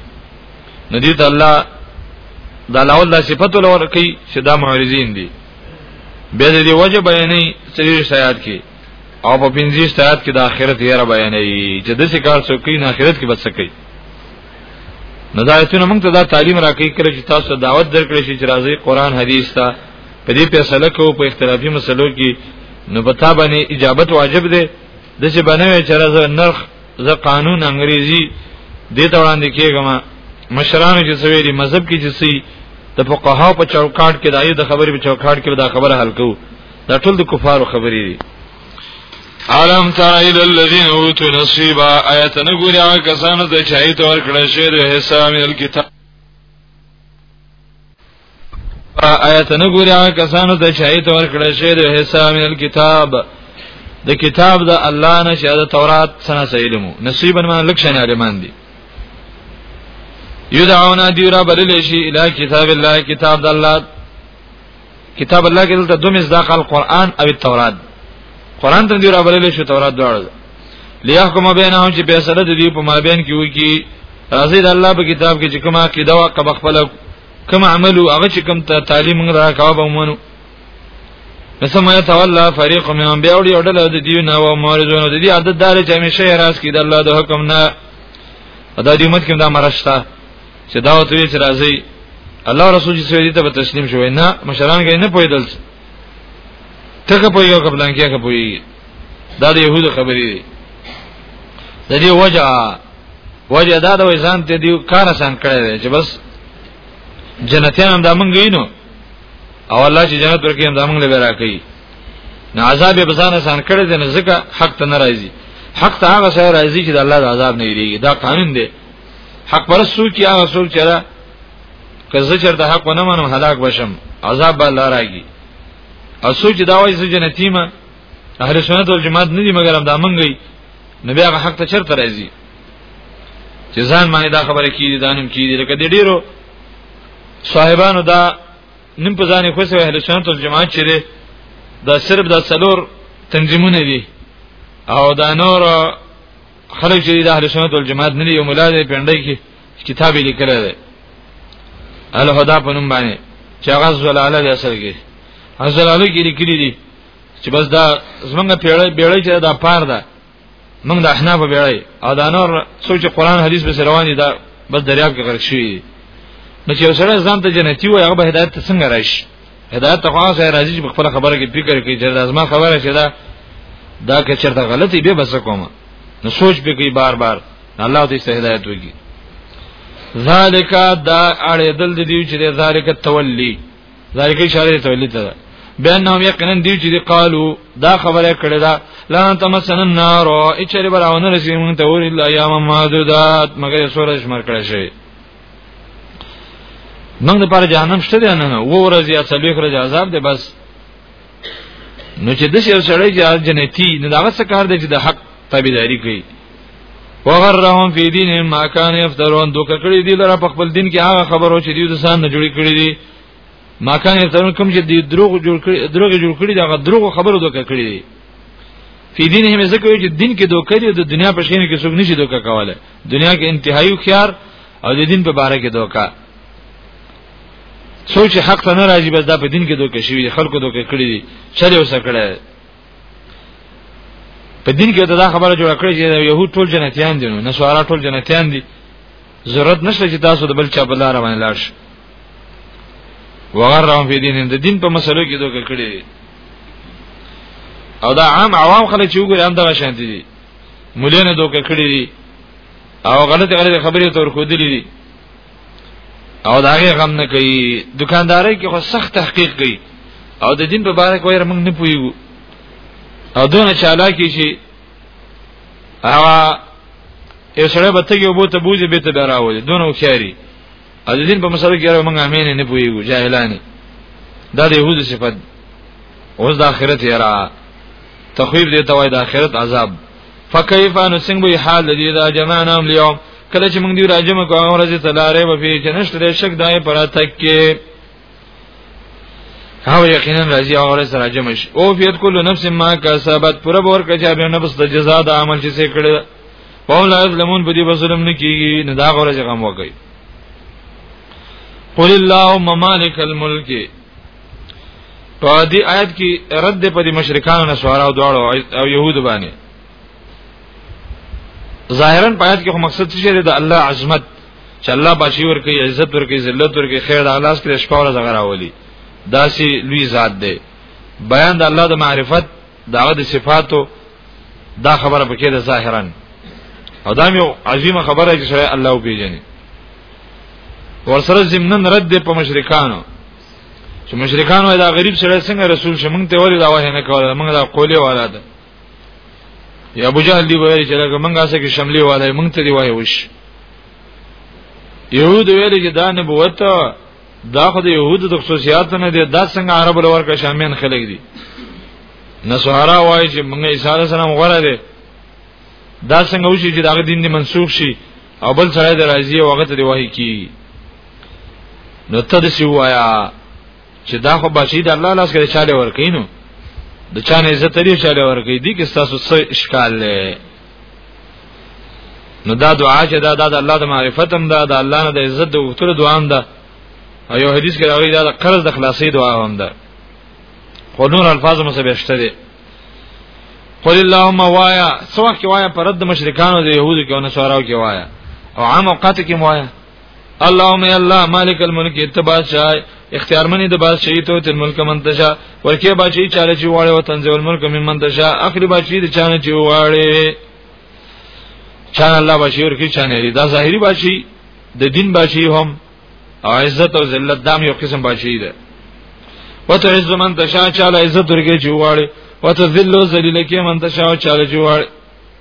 نو دي ته الله دا لاول دا صفت ولور کوي چې دا معرضین دي به دې وجه بیانې سری شایعات کې او په پنځه شایعات کې د آخرت یې را بیانې چې د څه کار څوک نه آخرت کې بچ سکي نو دا ایتونه موږ ته دا تعلیم راکې کړی چې تاسو دعوت درکړئ چې راځي قران حدیث ته په دې فیصله کوو په اختلافي مسلو کې نو په تا باندې اجابت واجب دی د چې بنوي چې راځه نرخ ز قانون انګریزي دې ته وړاندې کېږم مشرانو چې سویلي مذهب کې چې سي د فقها په چوکاټ کې د ایت خبرې په چوکاټ کې دا خبره حل کوو دا ټول د کفارو خبرې دي عالم تر الى الذين اوتوا نصيبا آیت نه ګوري هغه کسانو ته چې ایت ورکړل شوی د حساب الکتاب آیت نه ګوري هغه کسانو ته چې ایت ورکړل شوی د حساب الکتاب د کتاب د الله نه چې د تورات سره سیلمو نصیبا من لکشن علمان دي یدعونا دیرا بلل شي الی کتاب الله کتاب د الله کتاب الله کې دلته دوه مصداقال قران او تورات قران ته دی را بلل شو تورات دواړه ليحكم بينهم چې فیصله د دې په مابین کې وي کې راځي د الله په کتاب کې چې کومه عقیده او کبه خپل کوم عمل او هغه چې کوم ته تعلیم را کاوه به ومنو نسمه يتولى فريق منهم بيوړي او ډله د دې نه او مورزون د دې عادت دار چې همیشه راز کې د الله د حکم نه ادا دې مت کې دا مرشته چې دا وته چې راځي الله رسول چې سوي ته تسلیم شوی نه مشران کې نه پویدل تکه په یو قبلان کې هغه پوي دا د يهودو خبرې دي د دې وجه وجه دا د ځان ته دی کار آسان کړی دی چې بس جنتیان هم دا مونږ وینو او الله چې جنت ورکړي هم دا مونږ له ورا کوي نه عذاب به ځان آسان کړی دی نه ځکه حق ته ناراضي حق ته هغه سره راضي چې د الله د عذاب نه یریږي دا قانون دی حق پر سوچ یا رسول چرا که زه چرته حق ونه منم هلاک بشم عذاب به الله راګي او سوچ دا وایي چې جنتی ما اهل سنت او جماعت نه دي مګر هم دا منګي نبی هغه حق ته چرته راځي چې ځان باندې دا خبره کیږي دانم کیږي لکه د ډیرو صاحبانو دا نن په ځانې خو سه اهل سنت او جماعت چیرې دا صرف دا څلور تنظیمونه دي او دا نور خلک چې د اهل سنت والجماعت نه یو مولا دی پندای کې کتاب لیکل دی الهدا په نوم باندې چې هغه زلاله دی اصل کې زلاله کې لیکلي دي چې بس دا زمونږ پیړې بیړې چې دا پار ده موږ د احناف بیړې او دا نور سوچ قرآن حدیث به روان دي دا بس دریاب کې غرق شي نو چې سره ځان ته جنتی وي هغه به هدایت څنګه راشي هدایت تخوا سره راځي چې خپل خبره کې فکر کوي چې لازمه خبره چې دا دا که چرته غلطي به بس کوم نو سوچ به کوي بار بار الله دې ته هدایت وکړي ذالک دا اړې دل دې چې ذالک تولی ذالک اشاره تولی ته بانهم یقینا دی چې قالو دا خبره کړې ده لا تمسن النار اچره براونه رسیدون ته ور الا ایام معدودات مگر سورج مر کړی شي موږ د پر جهنم شته دی نه و ورځ یا څلوي خرج عذاب دی بس نو چې د شر سړی چې جنتی نو دا څه کار دی چې د حق تابعداري کوي وغرهم فی دین ما کان یفترون دوک کړي دي لره په خپل دین کې هغه خبرو چې دوی د سان نه جوړی کړی دي ما کان یفترون کوم چې دوی دروغ جوړ کړی دروغ جوړ کړی دا دروغ خبرو دوک کړی دي فی دین هم زکه چې دین کې دوک دي د دنیا په شین کې څوک نشي دوک کوله دنیا کې انتهایی خيار او د دین په باره کې دوکا سوچ حق ته نه راځي بس دا په دین کې دوکه شوی دي خلکو دوکه کړی دي چره وسه کړه په دین کې دا خبره جوړه کړې چې يهود ټول جنتیان دي نو نسوارا ټول جنتیان دي ضرورت نشته چې تاسو د بل چا بل لار باندې لاړ شئ وغرهم فی دین د دین په مسلو کې دوکه کړی دي او دا عام عوام خلک چې وګوري هم دا شانتي دي مولانه دوکه کړی دي او غلط غلط خبرې تور خو دي دي او دا هغه غم نه کوي دکانداري کې خو سخت تحقیق کوي او د دین په اړه کوي موږ نه پویو او دونه چالاکی شي هغه یو سره به تګي وبو ته بوزي به ته دراوي دونه وکړي او د دین په مسله کې موږ امین نه پویګو جاهلانی دا د يهودو صفت اوس د آخرت یرا تخویب دی ته وای د آخرت عذاب فكيف ان سنگ به حال دې دا جمعنام لیو کله چې موږ دی راجم کوو ورځ ته لارې به چې نشته شک دای پر تک کې او یقینا راځي او ورځ سره جمع شي او فیت کل نفس ما کسبت پر بور کچ هر نفس د جزاء د عمل چې څه کړی په لا ظلمون په دې بسلم نه کیږي نه دا غره چې غم وکړي قل اللهم مالک الملک په دې آیت کې رد په دې مشرکانو نه سوارا او دواړو او يهود باندې ظاهرا په آیت کې خو مقصد څه دی د الله عظمت چې الله بچي ورکي عزت ورکي ذلت ورکي خیر د الله سره شپه ورځ غراولي داسي لوی ذات دی بیان د الله د معرفت دغه د صفاتو دا خبره پکې ده ظاهرا او دا یو عظیمه خبره چې سره الله پیژني ورسره زمنن رد په مشرکانو چې مشرکان وای دا غریب سره څنګه رسول شي مونږ ته ولې دا وه نه کوله مونږ دا قولې والا ده یا ابو جهل دی ویل چې لکه منګه سره کې شملې والے مونږ ته دی وای وش یهود ویل چې دا نبوت دا خو د یهود د خصوصیات نه دی دا څنګه عرب لور کا شامیان خلک دي نصارا وای چې مونږ عیسی علیه السلام غره دی دا څنګه وشي چې دا دین دی منسوخ شي او بل سره د راضیه وخت دی وای کی نو تدسی وایا چې دا خو بچی د الله لاس کې چاله ورکینو د چانه عزت لري چاله ورکی دي کې تاسو څه اشکال لري نو دا دعا چې دا د الله د معرفت هم ده د الله نه د عزت د وختلو دعا هم ده او یو حدیث کې راغلی دا د قرض د خلاصي دعا هم ده خو نور الفاظ مو سبه شته دي قل اللهم وایا سواک وایا پر رد مشرکانو د يهودو کې او نصاراو کې وایا او عام اوقات کې وایا اللهم یا الله مالک الملک اتباشا اختیار منی د بادشاہی ته تل ملک منتشا ورکه بادشاہی چاله چې واړی وطن زول ملک من منتشا اخری بادشاہی د چانه چې واړی چانه الله بادشاہی ورکی چانه لري دا ظاهری بادشاہی د دین بادشاہی هم او عزت او ذلت دام یو قسم بادشاہی ده وته عزت من تشا چاله عزت ورکی چې واړی وته ذل او ذلیل کې من تشا چاله چې واړی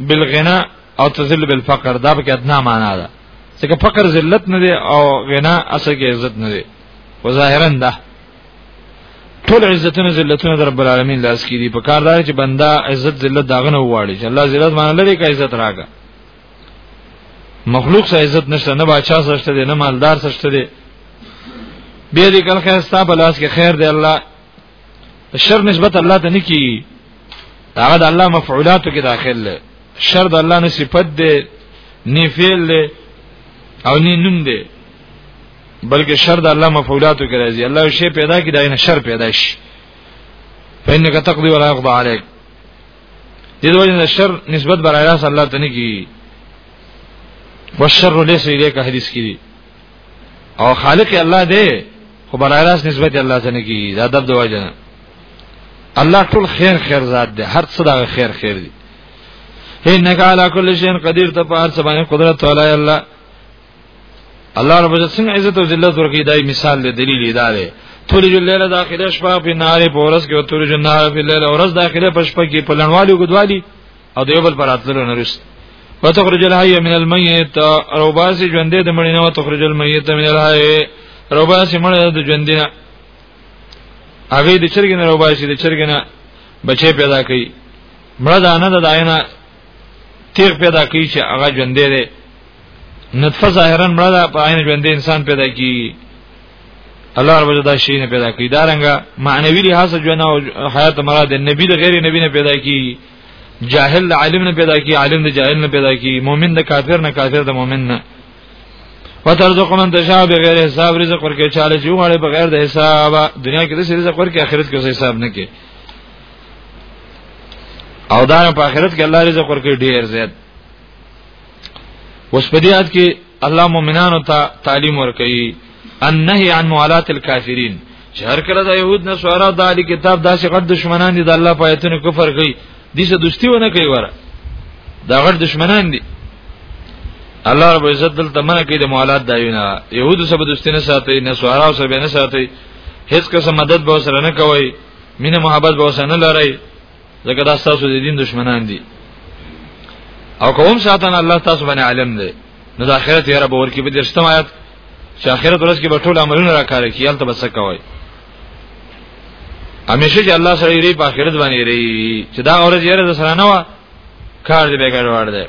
بالغنا او تذل بالفقر دا به ادنا معنا ده ځکه فقر ذلت نه دی او غنا اصل کې عزت نه دی و ظاهرا ده ټول عزتونه ذلتونه در رب العالمین لاس کې دي په کار راځي چې بندا عزت ذلت داغه نه وواړي چې الله ذلت معنا لري کا عزت راګه مخلوق سره عزت نشته نه بادشاہ سره شته نه مالدار سره شته به دې کله خیر ستا په لاس کې خیر دی الله شر نسبت الله ته نه کیږي هغه د الله مفعولاتو کې داخل دی شر د الله نه صفت دی نه فعل دی او نه نوم دی بلکې شر د الله مفعولاتو کې راځي الله شی پیدا کړي دا نه شر پیدا شي فإنك تقضي ولا يقضى عليك دې د وجه شر نسبت برای راس الله ته نه کی والشر ليس اليك حدیث کې او خالق الله دی خو برای راست نسبت الله ته نه کیږي دا ادب د وجنه الله ټول خیر خیر ذات دی هر څه دا خیر خیر دی انک علی کل شیء قدیر ته په هر څه باندې قدرت تعالی الله الله رب عزت څنګه عزت او ذلت ورکی دای مثال دی دلیل دی دی تولج الليل داخله شپه په نهار په ورځ کې او تولج النهار په الليل ورځ داخله په شپه کې په لنوالي او ګدوالي او د یو بل پر اتلو نه رسته وتخرج الحي من الميت روباسي ژوندې د مړینه وتخرج الميت من الحي روباسي مړ د ژوندې هغه د چرګ نه روباسي د چرګ نه بچي پیدا کوي مړ دا نه د داینه تیر پیدا کوي چې هغه ژوندې ده نطفه ظاهرا مړ دا په عین ژوندې انسان پیدا کوي الله رب دا شي نه پیدا کوي دا رنګه معنوي لحاظ ژوند او حیات مراد نبی د غیر نبی نه پیدا کوي جاهل عالم نه پیدا کی عالم د جاهل نه پیدا کی مؤمن د کافر نه کافر د مؤمن نه وترزق من تشاء بغیر حساب رزق ورکه چاله چې وغواړي بغیر د حساب دنیا کې د رزق ورکه آخرت کې حساب نه کې او دا په آخرت کې الله رزق ورکه ډیر زیات اوس په دې آیت کې الله مؤمنانو ته تعلیم ورکړي النهي عن موالات الكافرين چې هر کله د يهود نه سوارا د علي کتاب داسې غټ دشمنان دي د الله په آیتونو کفر کوي دي څه دوستي ونه کوي وره دا غټ دشمنان دي الله رب عزت دلته منه کوي د موالات دایونه يهود سره دوستي نه ساتي نه سوارا سره نه ساتي هیڅ کس مدد به سره نه کوي مینه محبت به سره نه لري ځکه دا تاسو د دین دشمنان دي او کوم ساتنه الله تاسو باندې عالم دی نو د اخرت یې رب ورکی په درشتم آیات چې اخرت ورځ کې به ټول عملونه راکاره کیل ته بس کوي همیشه چې الله سره یې په اخرت باندې یې چې دا ورځ یې د سره نه و کار دې بیګړ وړ دی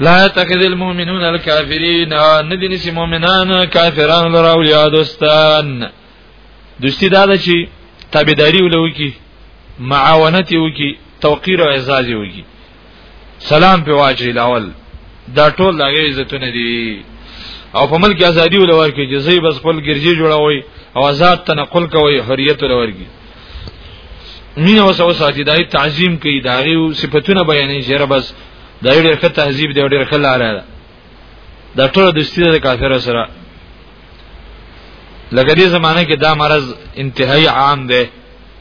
لا تخذ المؤمنون الكافرين ندین سی مؤمنان کافران لرا اولیاء دوستان دوستی دا ده چې تابعداري ولوي کی معاونت وکي توقیر او اعزاز وکي سلام په واچي لاول دا ټول دغه عزتونه دي او په ملک ازادي ولور کې جزې بس خپل ګرځي جوړوي او آزاد تنقل کوي حریت ولور کې مين اوس اوس ساتي دای تعظیم کوي داغه صفاتونه بیانې شهر بس دا ډېر ښه تهذیب دی ډېر ښه لار ده دا ټول د ستیره د کافر سره لکه دې زمانه کې دا مرض انتهایی عام دی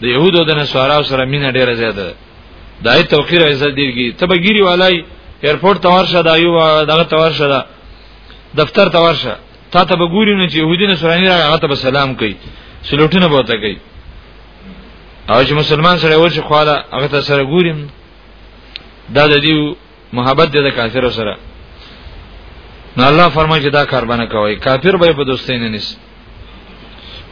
د يهودو د نصارا سره مين ډېر زیاته ده دای توقیر عزت دیږي تبګيري والای ایرپورټ توار شه دا یو دغه توار شه دا دفتر توار شه تا ته بګوري نه چې يهودي نه سوراني هغه ته سلام کوي سلوټونه بوته کوي او چې مسلمان سره ورشي خواله هغه ته سره ګوریم دا د دې محبت د کافر سره نو الله فرمایي چې دا کار باندې کوي کافر به په دوستۍ نه نس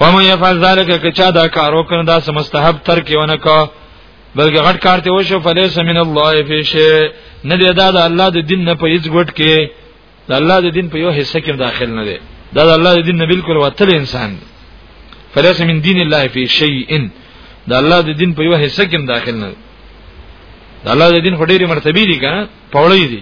ومن يفعل ذلك کچا دا کار وکړ دا سمستحب تر کې ونه کو بلکې غټ کار ته وشو فلیس من الله فی شی نه دی دا د الله د دین نه په هیڅ ګټ کې د الله د دین په یو حصہ کې داخل نه دی دا د الله د دین نه بالکل وتل انسان دی فلیس من دین الله فی شیء د الله د دین په یو حصہ کې داخل نه دی د الله د دین خډيري مرتبه دي کنه پوړې دي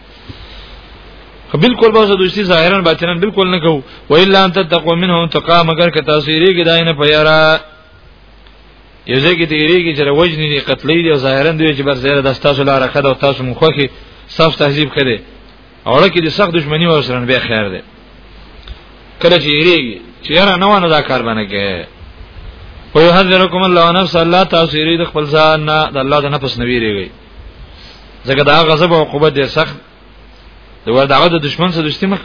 بالکل به دوستی ظاهرا باطنا بالکل نه کو و الا ان تتقوا منهم تقا مگر که تاسو یې کې داینه پیرا یوځه کې تیری کې چې وجنی دي قتلې دي ظاهرا دوی چې بر زیره د تاسو لاره خده او تاسو مخخي صف تهذیب کړي اوړه کې د سخت دښمنی و سره به خیر ده کله چې یریږي چې یاره نه ونه دا کار باندې کې ويحذركم الله نفس الله تاسو یې د خپل ځان نه د الله د نفس نویریږي ځکه دا غضب او عقوبت ډیر سخت دی ور دغه د دشمن سره دوستي مخ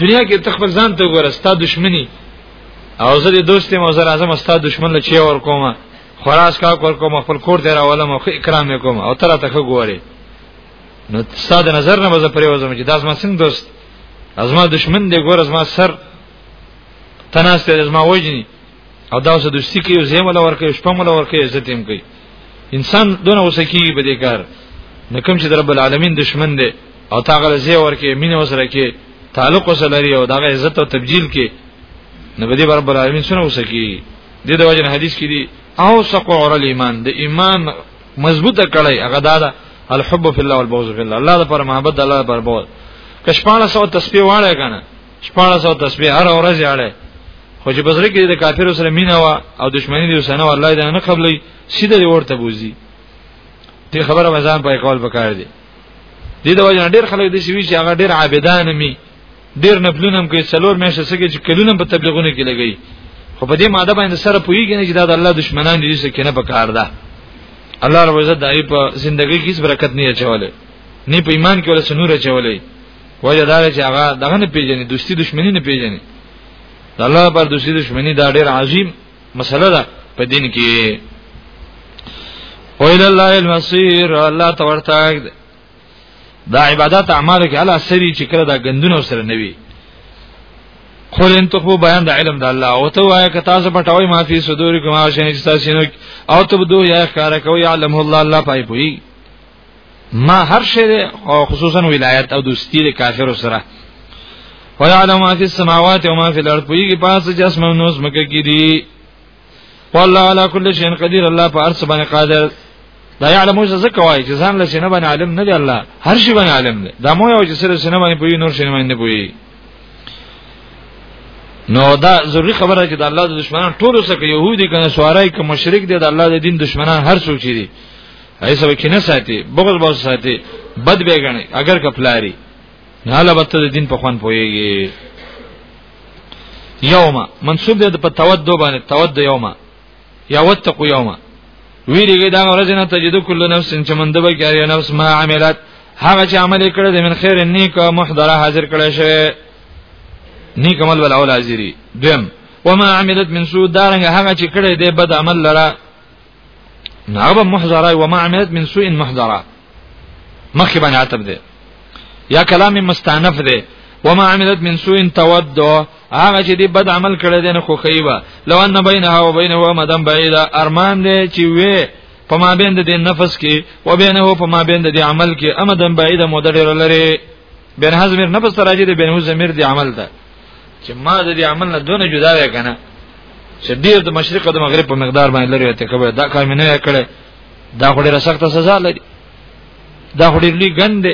دنیا کې تخبر ځان ته وګوره ستا دشمنی او زه د دوستي مو زر اعظم ستا دشمن له چی ور کومه خراس کا کور کوم خپل کور ته راولم خو اکرام کوم او تر ته ګوري نو ساده نظر نه مزه پرې وزم چې دا زما څنګه دوست ازما دشمن دی ګور ازما سر تناسته ازما وجنی او دا څه دوستي کوي زیم ولا ورکه شپه مل ورکه عزت هم کوي انسان دونه وسکی به دې کار نه کوم چې رب العالمین دشمن دی او تا غل زی ورکه مين وسره کې تعلق وسره لري او دا عزت او تبجیل کې نه به دې رب العالمین سره وسکی دې د وجه حدیث کې دی او سقو اور الايمان د ایمان مضبوطه کړی هغه دا ده الحب فی الله والبغض فی الله الله لپاره محبت الله لپاره بغض کښ 1500 تسبیح واړه کنه شپاله سو تسبیح هر ورځ اړه خو چې بزرګ کې د کافرو سره مینا وا او دښمنی دی وسنه والله دا نه قبلې سیده دی ورته بوزي دې خبره وزن په کول پکار دی دې د وجه ډیر خلک د شوی چې هغه ډیر عابدان می ډیر نبلون هم کوي څلور میاشتې سګي چې کلونه په تبلیغونه کې لګي خو په دې ماده باندې سره پویږي نه چې دا د الله دشمنان دي چې کنه په کار ده الله رب عزت دای په زندګۍ کې هیڅ برکت نه اچولې نه په ایمان کې ولا سنور اچولې وجه دا چې هغه دغه نه پیژني دوستی دښمنی نه پیژني د الله پر دوستی دښمنی دا ډیر عظیم مسله ده په دین کې ویل الله المسیر الله تورتاک دا عبادت اعمال کې الله سری چې کړه دا غندونه سره نوي خور ان تخو بیان د علم د الله او ته وای ک تاسو پټوي ما فی صدور کما شین چې تاسو او ته دوه یا ښکارا کوي علم الله الله پای پوي ما هر شی او خصوصا ولایت او دوستی د کافر سره ويعلم ما في السماوات وما في الارض پویږي پاس جسم او نوز مکه کې دي والله على كل شيء قدير الله په ارس باندې قادر دا يعلم څه ځکه وایي چې ځان له شنه باندې عالم نه دی الله هر شي باندې عالم دی دا مو یو چې سره شنه باندې پوي نور شنه باندې پوي نو دا ضروری خبره چې د الله د دشمنان ټول سره يهودي کنه سوارای ک مشرک دي د الله د دین دشمنان هر څوک دي ایسه به کینه ساتي بغل به ساتي بد به غني اگر کپلاری نه لبته د دین په خوان پويږي یوم منصوب ده په تودو باندې تود یوم یا وتقو یوم ویریږي دا ورځ نه تجد کل نفس چې مند به کوي نفس ما عملت هغه چې عمل کړی د من خیر نیک محضره حاضر کړی شوی نیک عمل ول اول حاضری دویم وما عملت من سوء دارنګ هغه چې کړی دی بد عمل لره نعبه محضره و ما عملت من سوء محضره مخی باندې عتب ده یا کلام مستانف ده وما عملت من سوء تود هغه چې دی بد عمل کړی دی نه خو خیبه لو ان بینها و بینه مدام بعیدا ارمان دی چې وې په ما بین د نفس کې و بینه په ما بین د عمل کې امدن بعیدا مدړ لري بین حزمیر نفس راځي دی بینه زمیر دی عمل ده چې ما د دې عمل نه دونه جدا وې کنه چې ډیر د مشرق او د مغرب په مقدار باندې لري ته کوي دا کار مې نه کړې دا خو ډیره سخته سزا لري دا خو ډیر لوی ګند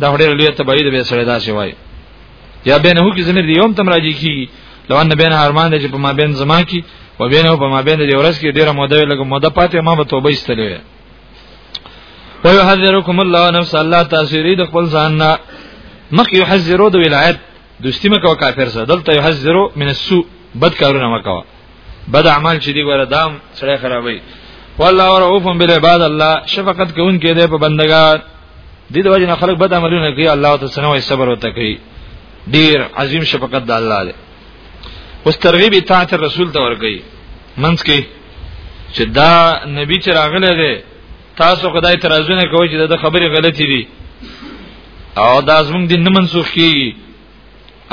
دا خو ډیر لوی تبعید به سره دا شي وای یا بینه کې زمیر دی یوم تم راځي کی لو ان بین ارمان دی چې په ما بین زما کی و بینه په ما بین دی ورس کې ډیره موده لګه موده پاتې ما به توبه استلې وي ويحذركم الله نفس الله تاسو لري د خپل ځان نه مخ يحذرو د ولایت دوستی مکو کافر سره دلته یحذرو من السوء بد کارونه مکو بد اعمال چې دی ګوره دام سره خرابوي والله رؤوف بالعباد الله شفقت کوونکی دی په بندگان د دې وجه نه خلک بد عملونه کوي الله تعالی سره صبر وته کوي ډیر عظیم شفقت د الله دی اوس ترغیب اطاعت رسول ته ورګي منځ کې چې دا نبی چې راغلی دی تاسو خدای ترازونه کوي چې د خبرې غلطي دي او دا زمونږ دین نه منسوخ کیږي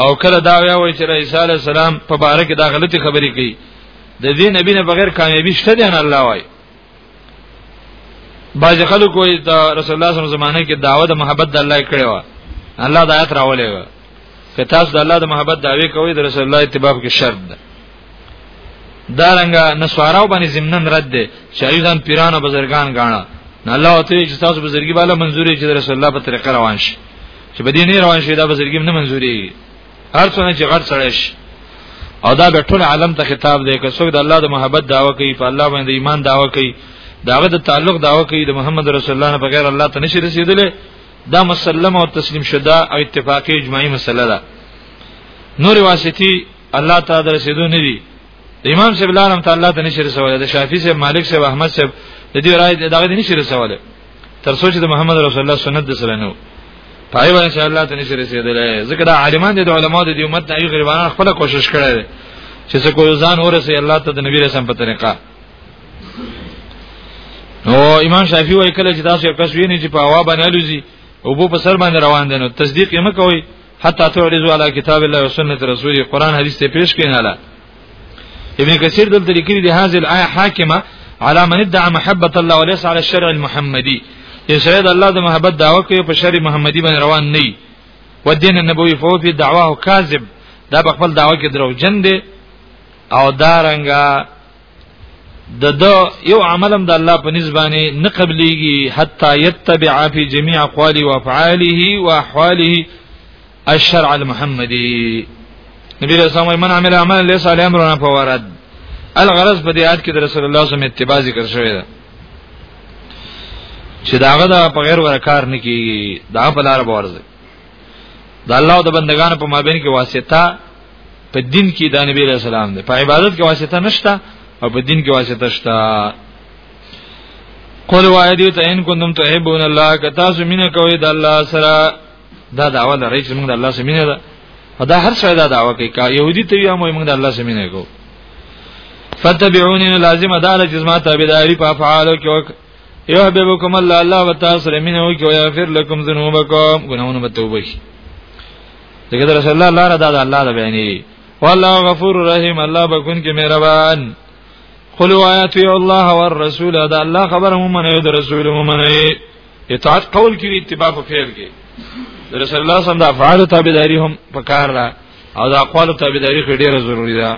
او کله دا وایي چې عیسی علی السلام په باره کې دا غلطي خبرې کوي د دې نبی نه بغیر کامیابی شته دی نه الله وایي باج خلکو کوئی دا رسول الله صلی الله علیه زمانه کې دعوت محبت د الله کړي و الله دا آیت راولې و که تاسو د الله د محبت دعوی کوئ د رسول الله اتباع کې شرط ده دارنګ نسواراو باندې زمنن رد دي چې ایزان پیرانو بزرګان غاڼه نه الله او ته چې تاسو بزرګي بالا منزوري چې رسول الله په طریقه روان شي چې بدی نه روان شي دا بزرګي نه منزوري هر څونه چې غړ سړی شي او دا به ټول عالم ته خطاب دی که څوک د الله د محبت داوا کوي په الله باندې ایمان داوا کوي داغه د تعلق داوا کوي د محمد رسول الله نه بغیر الله ته نشي رسیدلی دا مسلم او تسلیم شده او اتفاقی اجماعی مسله ده نور واسطي الله تعالی رسیدو نه دي امام صاحب لارم ته الله ته نشي رسوله د شافعي صاحب مالک صاحب احمد صاحب د دې راي دغه نشي رسوله تر څو چې د محمد رسول الله سنت د سره نو پای باندې چې الله ته نشي رسیدلې ځکه دا عالمان دي د علماو د امت نه غریبانو خپل کوشش کړي چې څه کوی ځان ورسې الله ته د نبی رسول په طریقه نو امام شافعي وایي کله چې تاسو یو کس ویني چې په هوا باندې الوزي او بو په سر باندې روان دي نو تصدیق یې مکوئ حتی تعرضوا علی کتاب الله و سنت رسول قرآن حدیث ته پیش کین علی ابن کثیر دلته لیکلی دی هاذ الايه حاکمه علی من ادعى محبت الله وليس على الشرع المحمدي چې سید الله د محبت داوا کوي په شرع محمدي باندې روان نه و دین النبوي فهو فی دعواه کاذب دا په خپل داوا کې درو جن دی او دارنګه د د یو عملم د الله په نسبانه نه قبليږي حتا يتبع في جميع اقواله وافعاله واحواله الشرع المحمدي نبی رسول الله من عمل عمل ليس عليه امرنا فورد الغرض په دې آیات کې د رسول الله صلی الله علیه وسلم اتباع ذکر شوی دی چې داغه دا په غیر ورکار نه کیږي دا په لار به ورځي د الله او د بندگانو په مابین کې واسطه په دین کې د نبی له سلام ده په عبادت کې واسطه نشته او په دین کې واسطه شته قل وایدی ته ان کنتم تحبون الله که تاسو مینه کوئ د الله سره دا دعوه لرئ چې موږ د الله سره مینه ده او دا هر څه دا دعوه کوي کا يهودي ته یو موږ د الله سره مینه کوو فتبعونی لازم دار جسمه تابعداري په افعالو کې یحببکم الله الله وتعالى سره مين او کې یغفر لكم ذنوبکم ګناونه به توبه شي دغه در رسول الله لاره دا الله د بیانې والله غفور رحیم الله بكون کې مهربان قل آیات الله والرسول دا الله خبر هم منه د رسول هم منه اطاعت قول کې اتباع په فعل کې رسول الله صلی الله علیه وسلم د افعال تابعداري هم پکار ده او د اقوال تابعداري ډیره ضروری ده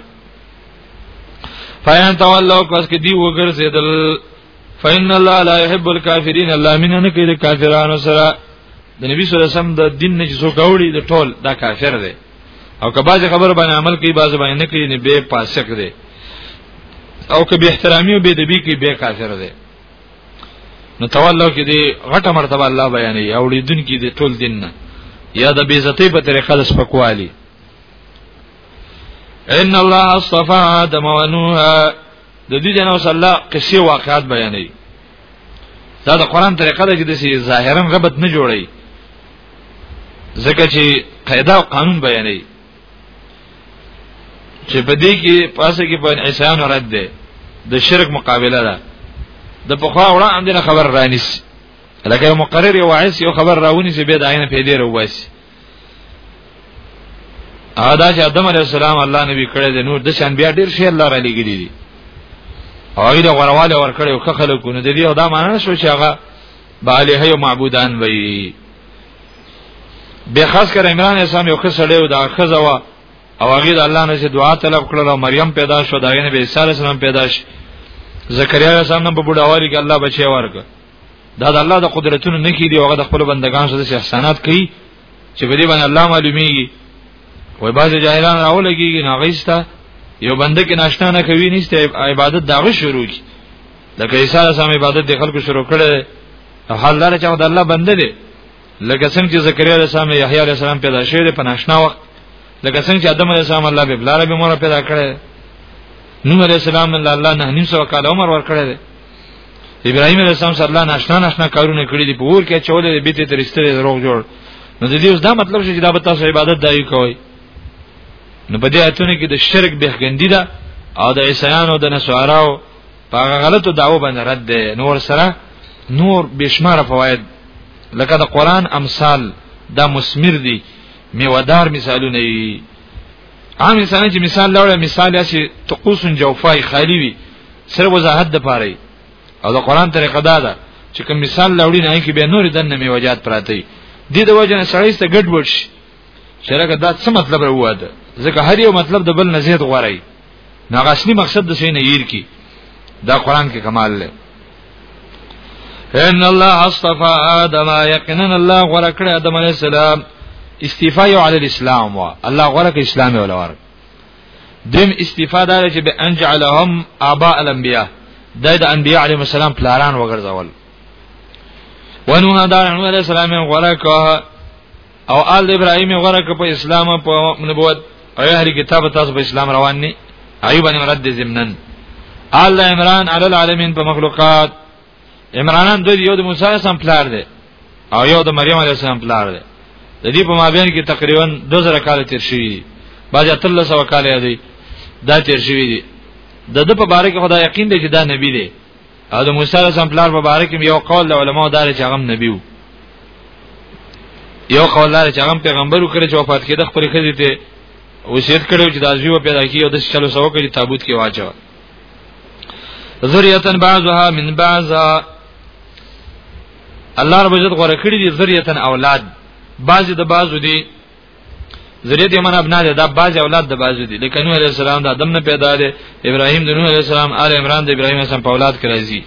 فاین تولوا کس کې دی وګرځیدل فإن الله لا يحب الكافرين الله من نه کوي د کافرانو سره د نبی صلی الله علیه وسلم د دین نه څو کوړي د ټول دا کافر دی او که باز خبر باندې عمل کوي باز باندې نه کوي نه به فاسق دی او که به احترامي او به دبي کوي به کافر دی نو تولو کې دی غټه مرتبه الله بیانې او لیدون کې دی ټول دین نه یا د بیزتی په طریقه د سپکوالی ان الله اصطفى آدم ونوح د دې جنو صلی الله قصې واقعات بیانوي دا د قران طریقه ده چې د سي ظاهرا ربط نه جوړي ځکه چې قاعده او قانون بیانوي چې په دې کې پاسه کې په انسان رد ده د شرک مقابله ده د پخوا وړاندې خبر رانیس لکه مقرر یو عیس یو خبر راونی چې به د عین پیډیر وایي او دا چې آدم علی السلام الله نبی کړی دی نور د شان بیا ډیر شی الله را لګی دی او هغه د غرواله ور کړی او خلک کو نه دی او دا معنی شو چې هغه بالغه یو معبودان وی به خاص کر عمران اسلام یو خسړی او دا خزه وا او هغه د الله نه چې دعا طلب کړل او مریم پیدا شو دا غنه به عیسی السلام پیدا شو زکریا السلام په بډاوالي کې الله بچي ورک دا د الله د قدرتونو نه کیدی هغه د خپل بندگان سره احسانات کوي چې په دې باندې الله معلومیږي وای باز جاهلان راولګيږي ناغیستا یو بنده کې ناشنا نه کوي نشته عبادت داغه شروع کی لکه عیسی سم عبادت د خلکو شروع کړي او حال لاره چې د الله بنده دی لکه څنګه چې زکریا علیه السلام یحیی علیه السلام پیدا شوی په ناشنا وخت لکه څنګه چې ادم علیه السلام الله به بلاره به مور پیدا کړي نوح علیه السلام الله نه نیم سو کال عمر ور کړی ابراهيم عليه السلام سره الله ناشنا ناشنا کارونه کړی دي په ور کې چولې د بیت تر استره دروغ جوړ نو د دې اوس دا مطلب شي چې دا به تاسو عبادت دایي کوي نو په دې اتونه کې د شرک بهګندی ده او د عیسایانو د نسواراو په غلطو دعوو باندې رد ده نور سره نور بشمار فواید لکه د قران امثال دا مسمر دي میوادار مثالونه دي عام انسان چې مثال لوړ مثال یا چې تقوس جوفای خالی وي سره وضاحت د پاره او د قران طریقه دا ده چې کوم مثال لوړی نه کې به نور دنه می وجات پراته دي د وجه نه سړی ست ګډ وډ شي شرکه دا څه مطلب راوړه ځکه هر یو مطلب د بل نزيد غوړی نه غسلی مقصد د سینې ير کی دا قران کې کمال له ان الله اصطفى ادم یقینا الله غره کړ ادم علی السلام استیفا یو علی الاسلام وا الله غره کړ اسلام ولا ور دیم استفاده لري چې به انجعلهم اباء الانبیاء د د انبیاء علیهم السلام پلاران وګرځول ونوح دا نوح علیہ السلام غره کړ او آل ابراهيم غره ک په اسلام په نبوت او هر کتاب تاسو په اسلام روان ني ايوب ان مرد زمنن آل عمران علی العالمین په مخلوقات عمرانان د یو د موسی سم پلار دی او یو د مریم علی السلام پلار دی د دې په مابین کې تقریبا 2000 کال تیر شوی دی باج 1300 کال دی دا تیر شوی دی د د په باره کې خدای یقین دی چې دا نبی دی او د موسی علیه السلام پلار مبارک یو قول د علماو دار چې هغه نبی وو یو قول دار چې هغه پیغمبر وکړي چې وفات کړي خپل خزي ته وصیت کړو چې د ازیو پیدا کیو د چلو سو کړي تابوت کې واچو ذریاتن بعضها من بعضا الله رب عزت غره کړی دي ذریاتن اولاد بعضی د بعضو دي ذریه دې من ابنا ده دا باز اولاد د باز دي لکه نوح عليه السلام د ادم نه پیدا ده ابراهيم د نوح عليه السلام آل عمران د ابراهيم سم په اولاد کې راځي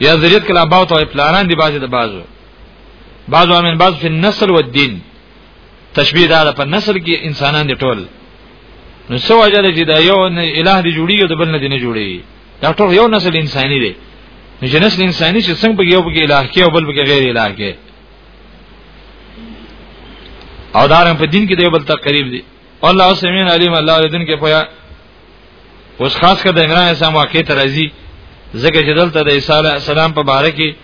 یا ذریه کله باو ته پلانان دي باز د بازو بازو امن باز په نسل و دین تشبیه دا په نسل کې انسانان دي ټول نو څه وجه ده چې دا یو الہ دی جوړي او د بل نه دی نه جوړي دا ټول یو نسل انساني دی نو چې نسل انساني چې څنګه په یو کې الہ کې او بل په غیر الہ کې او دارن په دین کې دی بل تقریب دی الله سمین علیم الله دې دین کې پیا اوس خاص کر د عمران اسلام واقع ته راځي ځکه چې دلته د عیسی علی السلام په باره کې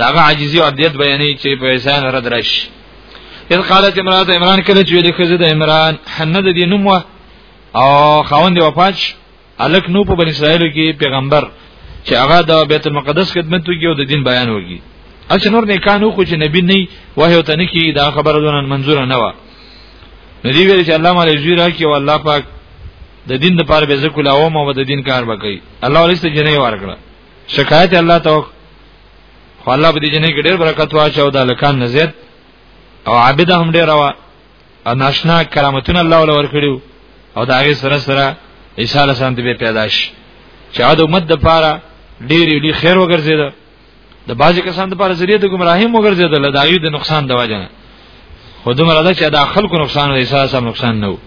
داغه عاجزی او عبدیت بیانې چې په انسان رد راشي اذ قالت امراه عمران کله چې د خزه د عمران حنه د دینوم او خوند وفات الک نو په بنی اسرائیل کې پیغمبر چې هغه د بیت المقدس خدمت کوي او د دین بیان وکړي اچ نور نه کانو خو چې نبی نه وه او ته نه کی دا خبره دونه منزور نه و نو دی ویل چې الله مالې زیرا کې او الله پاک د دین د پاره به ذکر لاوم او د دین کار وکړي الله ولې ته جنې ورکړه شکایت الله ته خو الله به دې جنې کې ډېر برکت واچو د لکان نزيد او عابد هم ډېر وا او ناشنا کرامتونه الله ولور کړیو او دا غي سره سره عیسی علیه السلام ته پیدا شي چې دا امت د پاره ډېر ډېر خیر وګرځیدا د بازي کسان د پاره ذریعہ د گمراهی وګرځیدا له دایو د نقصان د واجنه خو دومره ده چې دا خلکو نقصان او عیسی سم نقصان نه وو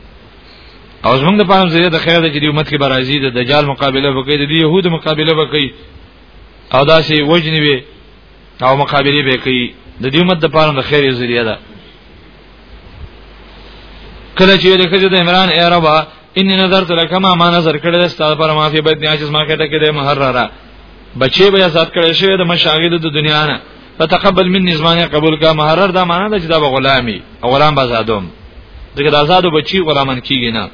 او زمونږ د پاره ذریعہ د خیر د جدي امت کې برازي د دجال مقابله وکړي د يهودو مقابله وکړي او دا سي وجنوي او مقابله به کوي د دې مد د پاره د خیر ذریعہ ده کله چې د خځې د عمران ای ربا ان نظر تر کما ما نظر کړل ستاسو پر ما فی بیت ناجز ما کټه کې د محرره بچي به آزاد کړی شوی د مشاغل د دنیا نه فتقبل مني زمانه قبول کا محرر دا معنا ده چې دا غلامي او غلام به آزادوم دغه آزاد بچي غلامان کیږي نه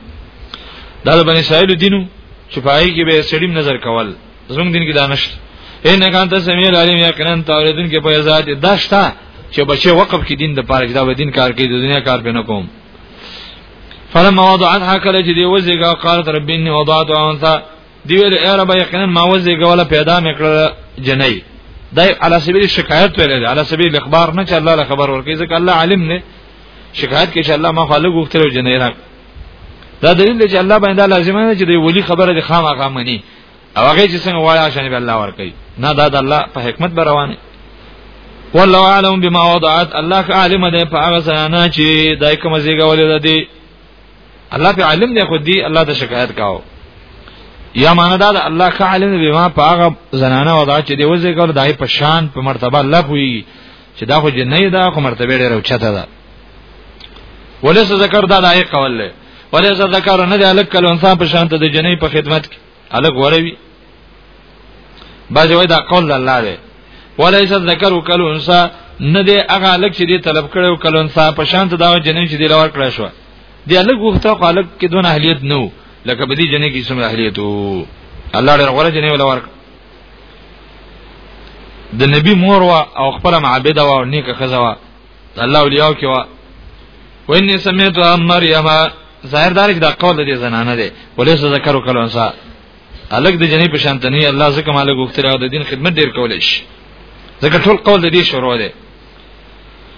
دا د بنی اسرائیل دینو چې پای کې به سړیم نظر کول زموږ دین کې دانشت ان کان ته سميع العليم یقینا توریدن کې په ذات داشتا چې بچي وقف کې دین د پاره کې دا دین کار کوي د دنیا کار به نه کوم فلما وضعتها کله چې دی وزګه قالت رب اني وضعت انثى دی ویل اے رب یقینا ما وزګه ولا پیدا میکړه جنۍ دای علی سبیل شکایت ویل دی علی سبیل اخبار نه چې الله له خبر ورکړي ځکه الله عالم نه شکایت کې چې الله ما خالق وختره جنۍ را دا دلیل چې الله باندې لازمه نه چې دی ولی خبره د خامخا مني او هغه چې څنګه وایا شنه به الله ور کوي نه دا د الله په حکمت به روانه والله اعلم بما وضعت الله عالم ده په هغه زنانه چې دای کوم زیګه ولې ده الله په عالم دی خو دی الله ته شکایت کاو یا معنا دا ده الله ښه عالم دی ما په هغه زنانه ودا چې دی وځي کول دای په شان په مرتبه الله پوي چې دا خو جنې ده خو مرتبه ډېر اوچته ده ولې ذکر دا دای قول له ولې زه ذکر نه دی الک کله انسان په شان ته د جنې په خدمت کې الک وروي باځوي دا قول الله دی ولې زه ذکر وکړو انسان نه دی هغه الک چې دی طلب کړو کله انسان په شان ته دا جنې چې دی لور کړی شو دی الک وخته خالق کې دون اهلیت نو لکه به دې جنې کې سم اهلیت وو الله ډېر غوړه جنې ولا ورک د نبی مور وا او خپل معبد وا او نیکه خزوا الله اولیاء کې وا ویني سمعت مریم ظاهر دار کې دا قول دې زنانه ده ولې څه ذکر وکړو انسان الګ د جنې په شان ته نه الله زکه مالګ وختره او د دین خدمت ډیر کول شي زکه ټول قول د دې شروع دی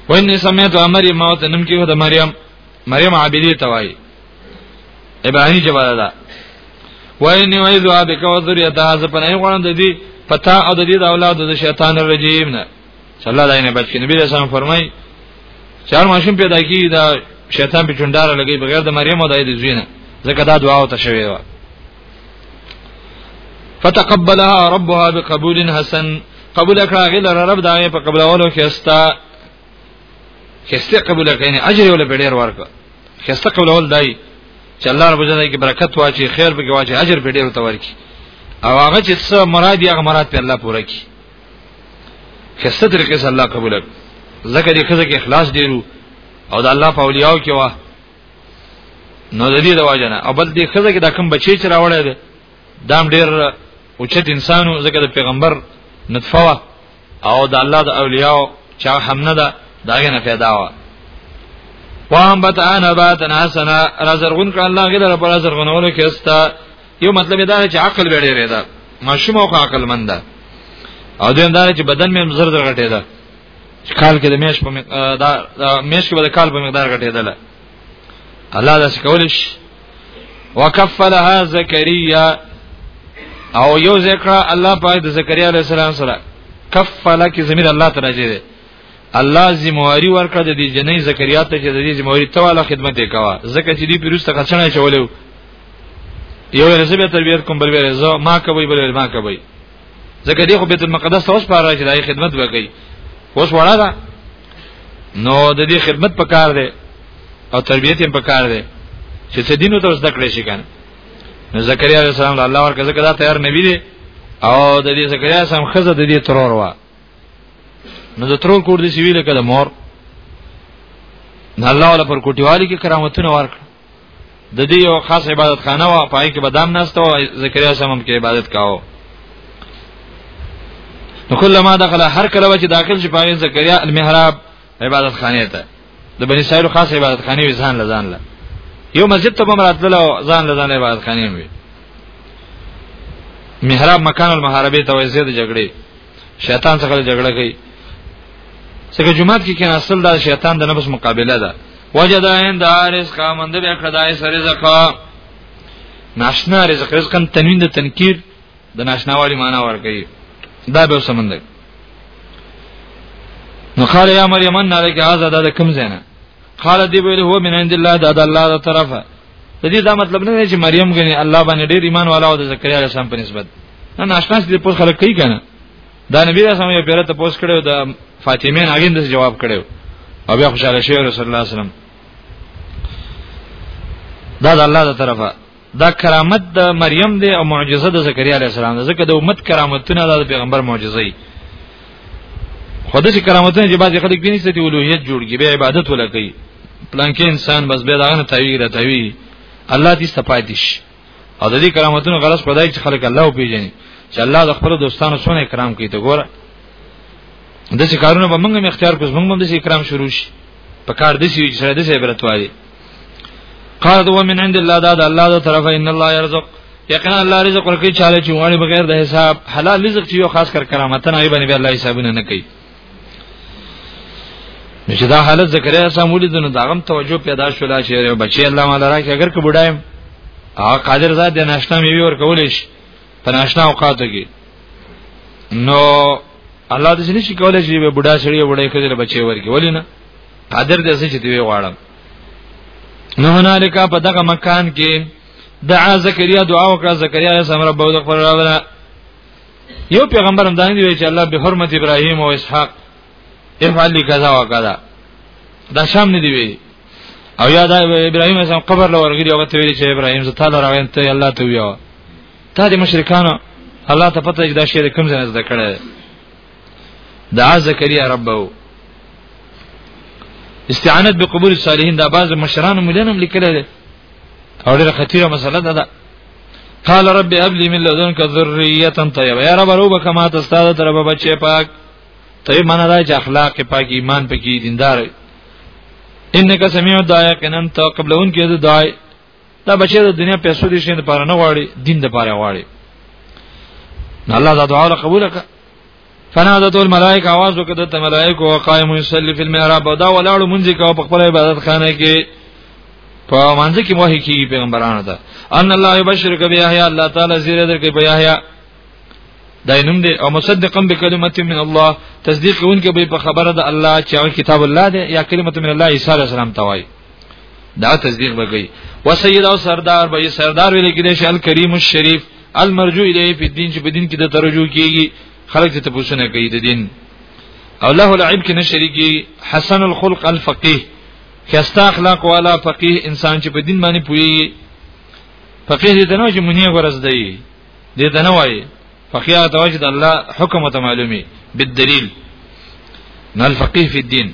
ویني سمعت امر موت نم کې د مریم مریم عابدی توای ابراهیم جواب ده ویني وایذو ابک او ذریته ز په نه غوړم د دې پتا او د دې د اولاد د شیطان الرجیم نه صلی الله علیه وسلم بچی نبی رسول فرمای چار ماشوم پیدا کی دا شیطان په چوندار لګي بغیر د مریم او د دې زوینه ځکه دا دعا او تشوي وا فتقبلها ربها بقبول حسن قبول کړه غل رب دا په قبول اولو کې استا خسته قبول کړي اجر ول په ډیر ورک خسته قبول اول دای چې الله رب جل کې برکت واچي خیر به واچي اجر په ډیر تور کی او هغه چې څه مراد یې هغه مراد په الله پوره کی خسته طریقې سره الله قبول کړ زکه دې خزه کې اخلاص ډیرو او د الله په اولیاء کې وا نو د دې د واجنه او بل دې خزه کې دا کم بچی چې راوړی دی دام ډیر اوچت انسانو زکه د پیغمبر نطفه او د الله د اولیاء چا هم نه ده داغه نه پیدا وا وام بت انا بات حسنا رزرغون ک الله غیر رب رزرغون ولکستا یو مطلب دا چې عقل وړي ریدا ماشوم او عقل مند او دین دا چې بدن مې زر زر غټې ده چې کال کې د میش په دا میش کې به د کال په مقدار غټې ده الله دا څه کول شي وکفلها زکریا او یو ذکر الله پاک د زکریا علی السلام سره کفله کې زمير الله تعالی دی الله زمواري ورکړه د دې جنې زکریا ته چې د دې زمواري تواله خدمت وکوا زکه چې دې پیروسته کچنه چولې یو ورځ به تربیت کوم بل ورځ ما کوي بل ورځ ما کوي زکه دې خو بیت المقدس ته اوس پاره چې دای خدمت وکړي اوس وړه ده نو د دې خدمت پکار دی او تربیت یې پکار دی چې څه دینو ته زده کړی شي کنه نو زکریا علیه السلام الله ورکه زکه دا تیار نبی دی او د دې زکریا سم خزه د دې ترور وا نو د ترور کور دې سوي لکه د مور نه الله ولا پر کوټیوالي کې کرامتونه ورکړ د دې یو خاص عبادت خانه وا پای کې بدام نهسته او زکریا سمم کې عبادت کاوه نو کله ما دخل هر کله چې داخل شي پای زکریا المحراب عبادت خانه ته د بنی اسرائیل خاص عبادت خانه وی ځان لزان له یو مسجد ته بمرات دل ځان لزان عبادت خانه وی محراب مکان المحاربه ته وای زید جګړه شیطان څخه جګړه کوي څنګه جمعات کې کنا اصل دا شیطان د نفس مقابله ده وجد عند حارس کا مند به کړه دای سره زکه ناشنا رزق رزقن تنوین د تنکیر د ناشناوالي معنا ورکړي دا به سمند نو قال یا مریم ان علیک هذا د کوم زینا قال دی ویل هو من عند الله دا د الله تر طرفه د دې دا مطلب نه دی چې مریم غني الله باندې ډیر ایمان والا او د زکریا علیه السلام په نسبت نه ناشنا دې په خلک کوي کنه دا نبی رسول الله پیرته پوس کړو د فاطمه ناګین د جواب کړو او بیا خوشاله شي رسول الله صلی الله علیه وسلم دا د الله تر طرفه دا کرامت د مریم دی او معجزه د زکریا علی السلام ده ځکه د امت کرامتونه د پیغمبر معجزه ای خو د کرامتونه چې بعضی خلک بینې ستې اولوهیت جوړږي به عبادت ولا کوي پلان کې انسان بس به داغه تاوی را تاوی الله دې صفایدش او د دې کرامتونو غرض خدای چې خلک الله پیژني چې الله د خپل دوستانو سونه اکرام کوي ته ګوره د څه کارونه به موږ هم اختیار کوو موږ هم د اکرام شروع شي په کار د څه چې سره د څه عبرت وایي قال دو من عند الله دا د الله د طرفه ان الله يرزق یقینا الله رزق ورکړي چاله چې وړي بغیر د حساب حلال رزق چې یو خاص کر کرامت نه ایبنه به الله حسابونه نه کوي نو چې دا حالت زکریا سم ولید نو داغم توجه پیدا شول چې یو بچی الله مال راکې اگر که بډایم هغه قادر ذات د ناشنا میوي ور کولې شي په ناشنا اوقاتو کې نو الله د ځینې شي کولای شي بډا سړی وړي کړي بچي ورکی ولینه قادر دې څه چې دی غواړم نو هنالک په دغه مکان کې دعا زکریا دعا وکړه زکریا علیه السلام رب او خپل راولا یو پیغمبر هم دانی دی چې الله به حرمت ابراهیم او اسحاق افعل لي کذا وکذا دا شام نه دی وی او یا دا ابراهیم اسلام قبر لورګری او ته ویل چې ابراهیم زه تعالی راغیم ته الله ته ویو تا دې مشرکانو الله ته پته چې دا شی کوم ځای زده کړی دعا زکریا ربو استعانت بقبول الصالحین دا بعض مشران مولانم لیکل دي او ډیره خطیره مسله ده دا. قال رب هب لي من لدنك ذريه طيبه يا رب روبه کما تستاده تر به بچي پاک ته معنا دا چې اخلاق پاک ایمان پکې دیندار انک سميع دعاء کنن تو قبلون کې دعای دا بچی د دنیا پیسو دي شین لپاره نه غواړي دین لپاره غواړي نو الله دا دعا قبول کړه فنادت الملائکه आवाज وکړه د ملائکه او قائم یصلی فی المحراب دا ولاړو منځ کې او په خپل عبادت خانه کې په منځ کې وحی کیږي پیغمبرانو ته ان الله یبشرک بیاحیا الله تعالی زیره درکې بیاحیا دا نوم دی او مصدقا بکلمت من الله تصدیق کوونکی به په خبره د الله چې هغه کتاب الله دی یا کلمت من الله عیسی علیه السلام ته وایي دا تصدیق وکړي وسید او سردار به سردار ویل کېږي چې الکریم الشریف المرجو الیه په دین چې په دین کې د ترجو کیږي خلک ته پوښتنه کوي د دین او له العلم کې نشریږي حسن الخلق الفقيه کستا اخلاق والا فقيه انسان چې په دین باندې پوي فقيه دې نه چې مونږه ورز دی دې ته نه وایي فقيه هغه ته وایي چې د الله حکم ته معلومي بالدلیل نه الفقيه فی الدین